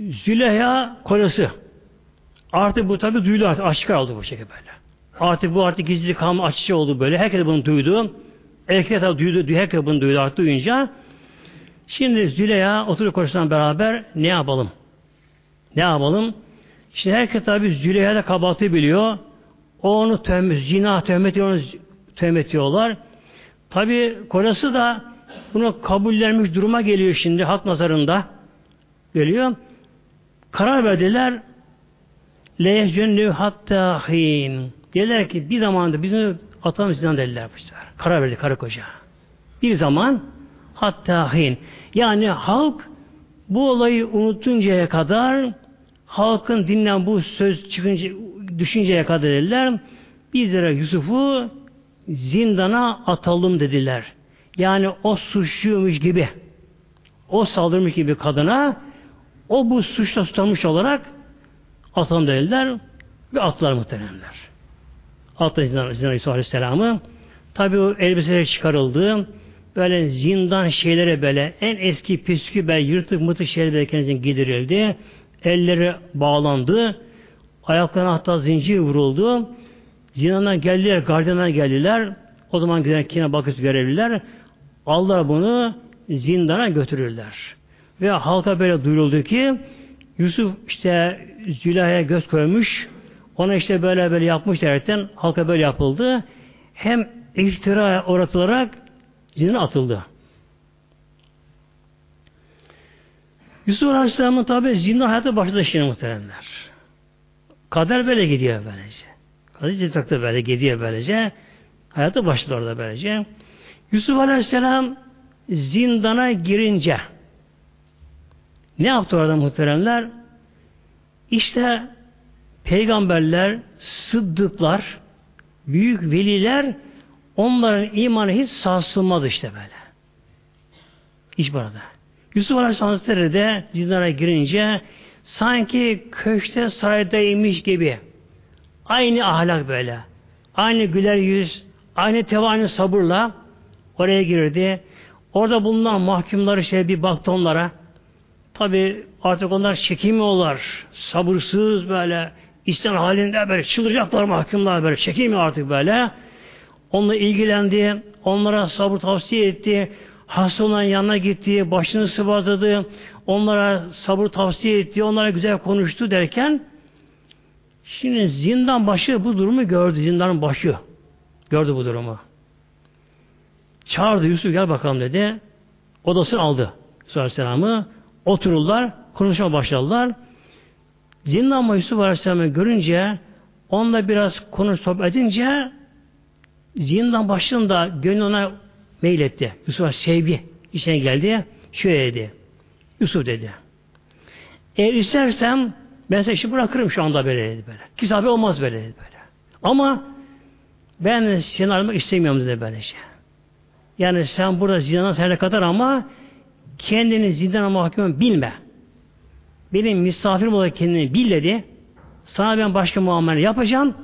Züleyha kolası. Artık bu tabi duydu artık. Aşikar oldu bu şekilde böyle. Artık bu artık gizli kalma açıcı oldu böyle. Herkes bunu duydu. Erkekler tabi duydu. Herkes bunu duydu artık duyunca. Şimdi Züleyha oturup konuşsan beraber ne yapalım? Ne yapalım? Şimdi herkes tabi Züleyha'da kabahatı biliyor. O onu töhmet, zina töhmet onu. Tabi kocası da bunu kabullenmiş duruma geliyor şimdi halk nazarında. Geliyor. Karar verdiler. Leyecennü hatta hin. Dediler ki bir zamanda bizim atalım zindan dediler. Karar verdi karı koca. Bir zaman hatta hin. Yani halk bu olayı unutuncaya kadar halkın dinlen bu söz çıkınca düşünceye kadar dediler. Bizlere Yusuf'u zindana atalım dediler. Yani o suçluymuş gibi o saldırmış gibi kadına o bu suçla tutanmış olarak atalım dediler ve attılar muhteremler. Attılar zindan, zindan Yusuf Aleyhisselam'ı. Tabi o elbiseler çıkarıldı. Böyle zindan şeylere böyle en eski püskü böyle yırtık mıtık şeyler böyle gidirildi. Elleri bağlandı. Ayaklarına hatta zincir vuruldu. Zindandan geldiler, gardiyandan geldiler. O zaman giden kine bakış görevliler. Allah bunu zindana götürürler. Ve halka böyle duyuruldu ki Yusuf işte Züleyha'ya göz koymuş. Ona işte böyle böyle yapmış derken halka böyle yapıldı. Hem iftira uğratılarak zindana atıldı. Yusuf Aleyhisselam'ın tabi zindan hayatı başladı şimdi muhteremler. Kader böyle gidiyor böylece. Kader cezakta böyle gidiyor böylece. Hayatı başladı orada böylece. Yusuf Aleyhisselam zindana girince Ne yaptı orada muhteremler? İşte peygamberler, sıddıklar, büyük veliler onların imanı hiç sarsılmadı işte böyle. Hiç burada. Yusuf Aleyhisselam Hazretleri de zindana girince sanki köşte saraydaymış gibi aynı ahlak böyle. Aynı güler yüz, aynı teva, aynı sabırla oraya girdi. Orada bulunan mahkumları şey bir baktı onlara. Tabi artık onlar çekimiyorlar. Sabırsız böyle. İslam halinde böyle çıldıracaklar mahkumlar böyle. Çekimiyor artık böyle. Onunla ilgilendi. Onlara sabır tavsiye etti. Hasta olan yanına gitti. Başını sıvazladı. Onlara sabır tavsiye etti. Onlara güzel konuştu derken şimdi zindan başı bu durumu gördü. Zindanın başı. Gördü bu durumu. Çağırdı Yusuf gel bakalım dedi. Odasını aldı. Aleyhisselam'ı. Otururlar. Konuşma başladılar. Zindan Yusuf Aleyhisselam'ı görünce onunla biraz konuş sohbet edince zindan başında gönlü ona meyletti. Yusuf'a sevgi içine geldi. Şöyle dedi. Yusuf dedi. Eğer istersem ben seni bırakırım şu anda böyle dedi böyle. Kitabı olmaz böyle dedi böyle. Ama ben seni almak istemiyorum dedi böyle şey. Yani sen burada zindana sene kadar ama kendini zindana mahkum bilme. Benim misafirim olarak kendini bil dedi. Sana ben başka muamele yapacağım.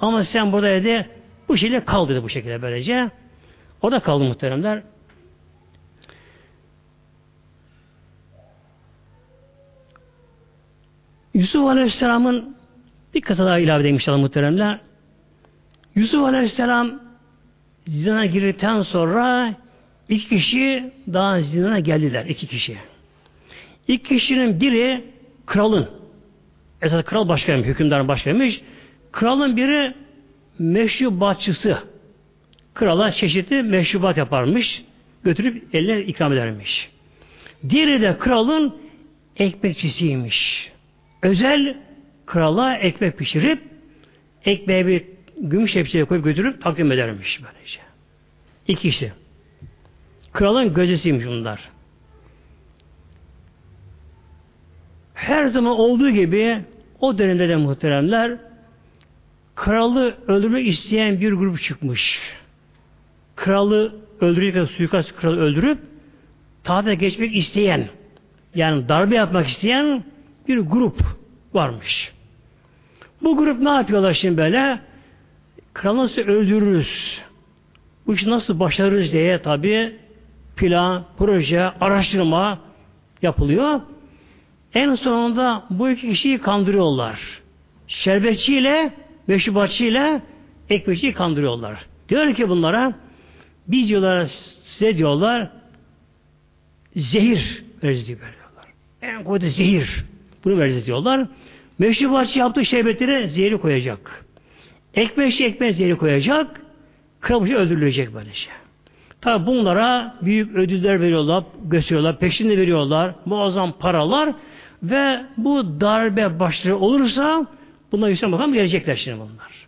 Ama sen burada dedi bu şekilde kal dedi bu şekilde böylece. Orada kaldı muhteremler. Yusuf Aleyhisselam'ın bir kısa daha ilave edeyim inşallah muhteremler. Yusuf Aleyhisselam zindana girdikten sonra iki kişi daha zindana geldiler. iki kişi. İlk kişinin biri kralın. Esas kral başkaymış, hükümdarın başkaymış. Kralın biri meşrubatçısı. Krala çeşitli meşrubat yaparmış. Götürüp eline ikram edermiş. Diğeri de kralın ekmekçisiymiş. Özel krala ekmek pişirip ekmeğe bir gümüş tepsiye koyup götürüp takdim edermiş böylece. İkisi. Kralın gözdesiymiş bunlar. Her zaman olduğu gibi o dönemde de muhteremler kralı öldürmek isteyen bir grup çıkmış. Kralı öldürecek suikast kralı öldürüp tahta geçmek isteyen yani darbe yapmak isteyen bir grup varmış. Bu grup ne yapıyorlar şimdi böyle? Kralı nasıl öldürürüz? Bu işi nasıl başarırız diye tabi plan, proje, araştırma yapılıyor. En sonunda bu iki kişiyi kandırıyorlar. Şerbetçi ile meşrubatçı ile ekmekçiyi kandırıyorlar. Diyor ki bunlara biz diyorlar size diyorlar zehir veririz diyorlar. En kuvvetli zehir. Bunu veririz diyorlar. Meşrubatçı yaptığı şerbetleri zehri koyacak. Ekmekçi ekmeğe zehri koyacak. Kralıcı öldürülecek böylece. Tabi bunlara büyük ödüller veriyorlar, gösteriyorlar, peşinde veriyorlar, muazzam paralar ve bu darbe başları olursa bunlar yüksek makam gelecekler şimdi bunlar.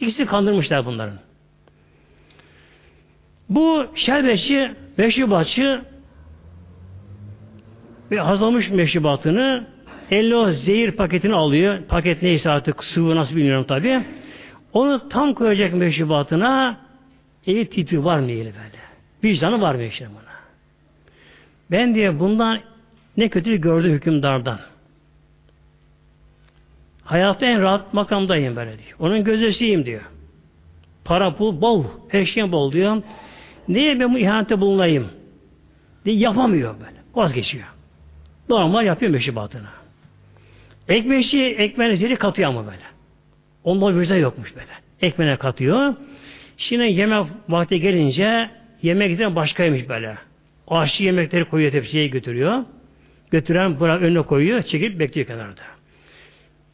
İkisi kandırmışlar bunların. Bu şerbetçi, meşrubatçı ve hazırlamış meşrubatını eline zehir paketini alıyor. Paket neyse artık sıvı nasıl bilmiyorum tabi. Onu tam koyacak meşrubatına eli titri var mı eli böyle. Vicdanı var mı işte buna. Ben diye bundan ne kötü gördü hükümdardan. Hayatta en rahat makamdayım böyle diyor. Onun gözdesiyim diyor. Para pul bol, her şeyin bol diyor. Niye ben bu ihanete bulunayım? Diye yapamıyor böyle. Vazgeçiyor. Normal yapıyor meşrubatını. Ekmeği ekmeğine katıyor ama böyle. Onda vicdan yokmuş böyle. Ekmeğine katıyor. Şimdi yemek vakti gelince yemek giden başkaymış böyle. Aşçı yemekleri koyuyor tepsiye götürüyor. Götüren bırak önüne koyuyor, çekip bekliyor kenarda.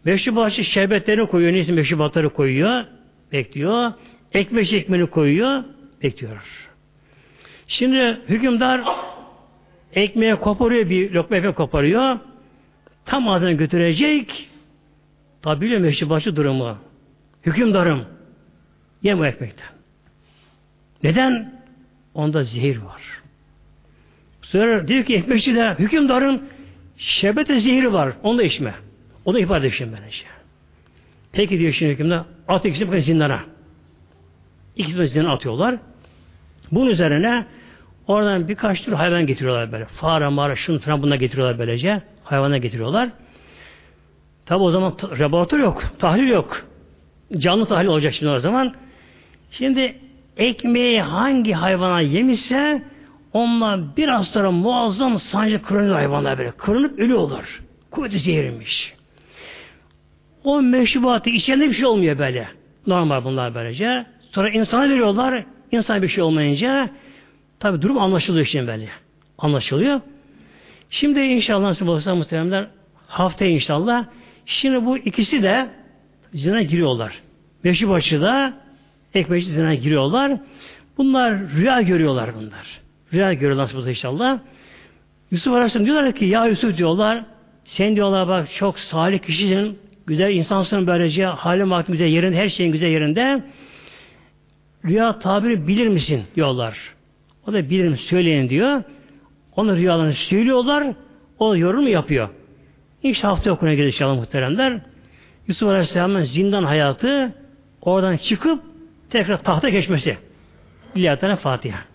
Meşrubatçı şerbetlerini koyuyor, neyse meşrubatları koyuyor, bekliyor. Ekmek ekmeğini koyuyor, bekliyor. Şimdi hükümdar ekmeğe koparıyor, bir lokma ekmek koparıyor. Tam ağzına götürecek. Tabi meşrubatçı durumu. Hükümdarım, yem o ekmekten. Neden? Onda zehir var. Sonra diyor ki ekmekçi de hükümdarım Şerbete zehri var. Onu da içme. O da ihbar edişim böylece. Peki diyor şimdi hükümde at ikisini zindana. İkisini zindana atıyorlar. Bunun üzerine oradan birkaç tür hayvan getiriyorlar böyle. Fare, mağara, şunu falan bunlar getiriyorlar böylece. Hayvana getiriyorlar. Tabi o zaman laboratuvar yok. Tahlil yok. Canlı tahlil olacak şimdi o zaman. Şimdi ekmeği hangi hayvana yemişse onlar biraz sonra muazzam sancı kırılıyor hayvanlar böyle. Kırılıp ölüyorlar. Kuvveti zehirmiş. O meşrubatı içinde bir şey olmuyor böyle. Normal bunlar böylece. Sonra insana veriyorlar. İnsan bir şey olmayınca tabi durum anlaşılıyor şimdi böyle. Anlaşılıyor. Şimdi inşallah nasip olursa muhteremler haftaya inşallah şimdi bu ikisi de zina giriyorlar. Meşrubatçı da ekmekçi zina giriyorlar. Bunlar rüya görüyorlar bunlar. Rüya görüyorlar nasip olursa inşallah. Yusuf Aleyhisselam diyorlar ki ya Yusuf diyorlar sen diyorlar bak çok salih kişisin güzel insansın böylece halin vaktin güzel yerinde her şeyin güzel yerinde rüya tabiri bilir misin diyorlar. O da bilirim söyleyin diyor. Onu rüyalarını söylüyorlar. O yorum yapıyor. İnşallah hafta okuluna gelir inşallah muhteremler. Yusuf Aleyhisselam'ın zindan hayatı oradan çıkıp tekrar tahta geçmesi. İlahi Fatiha.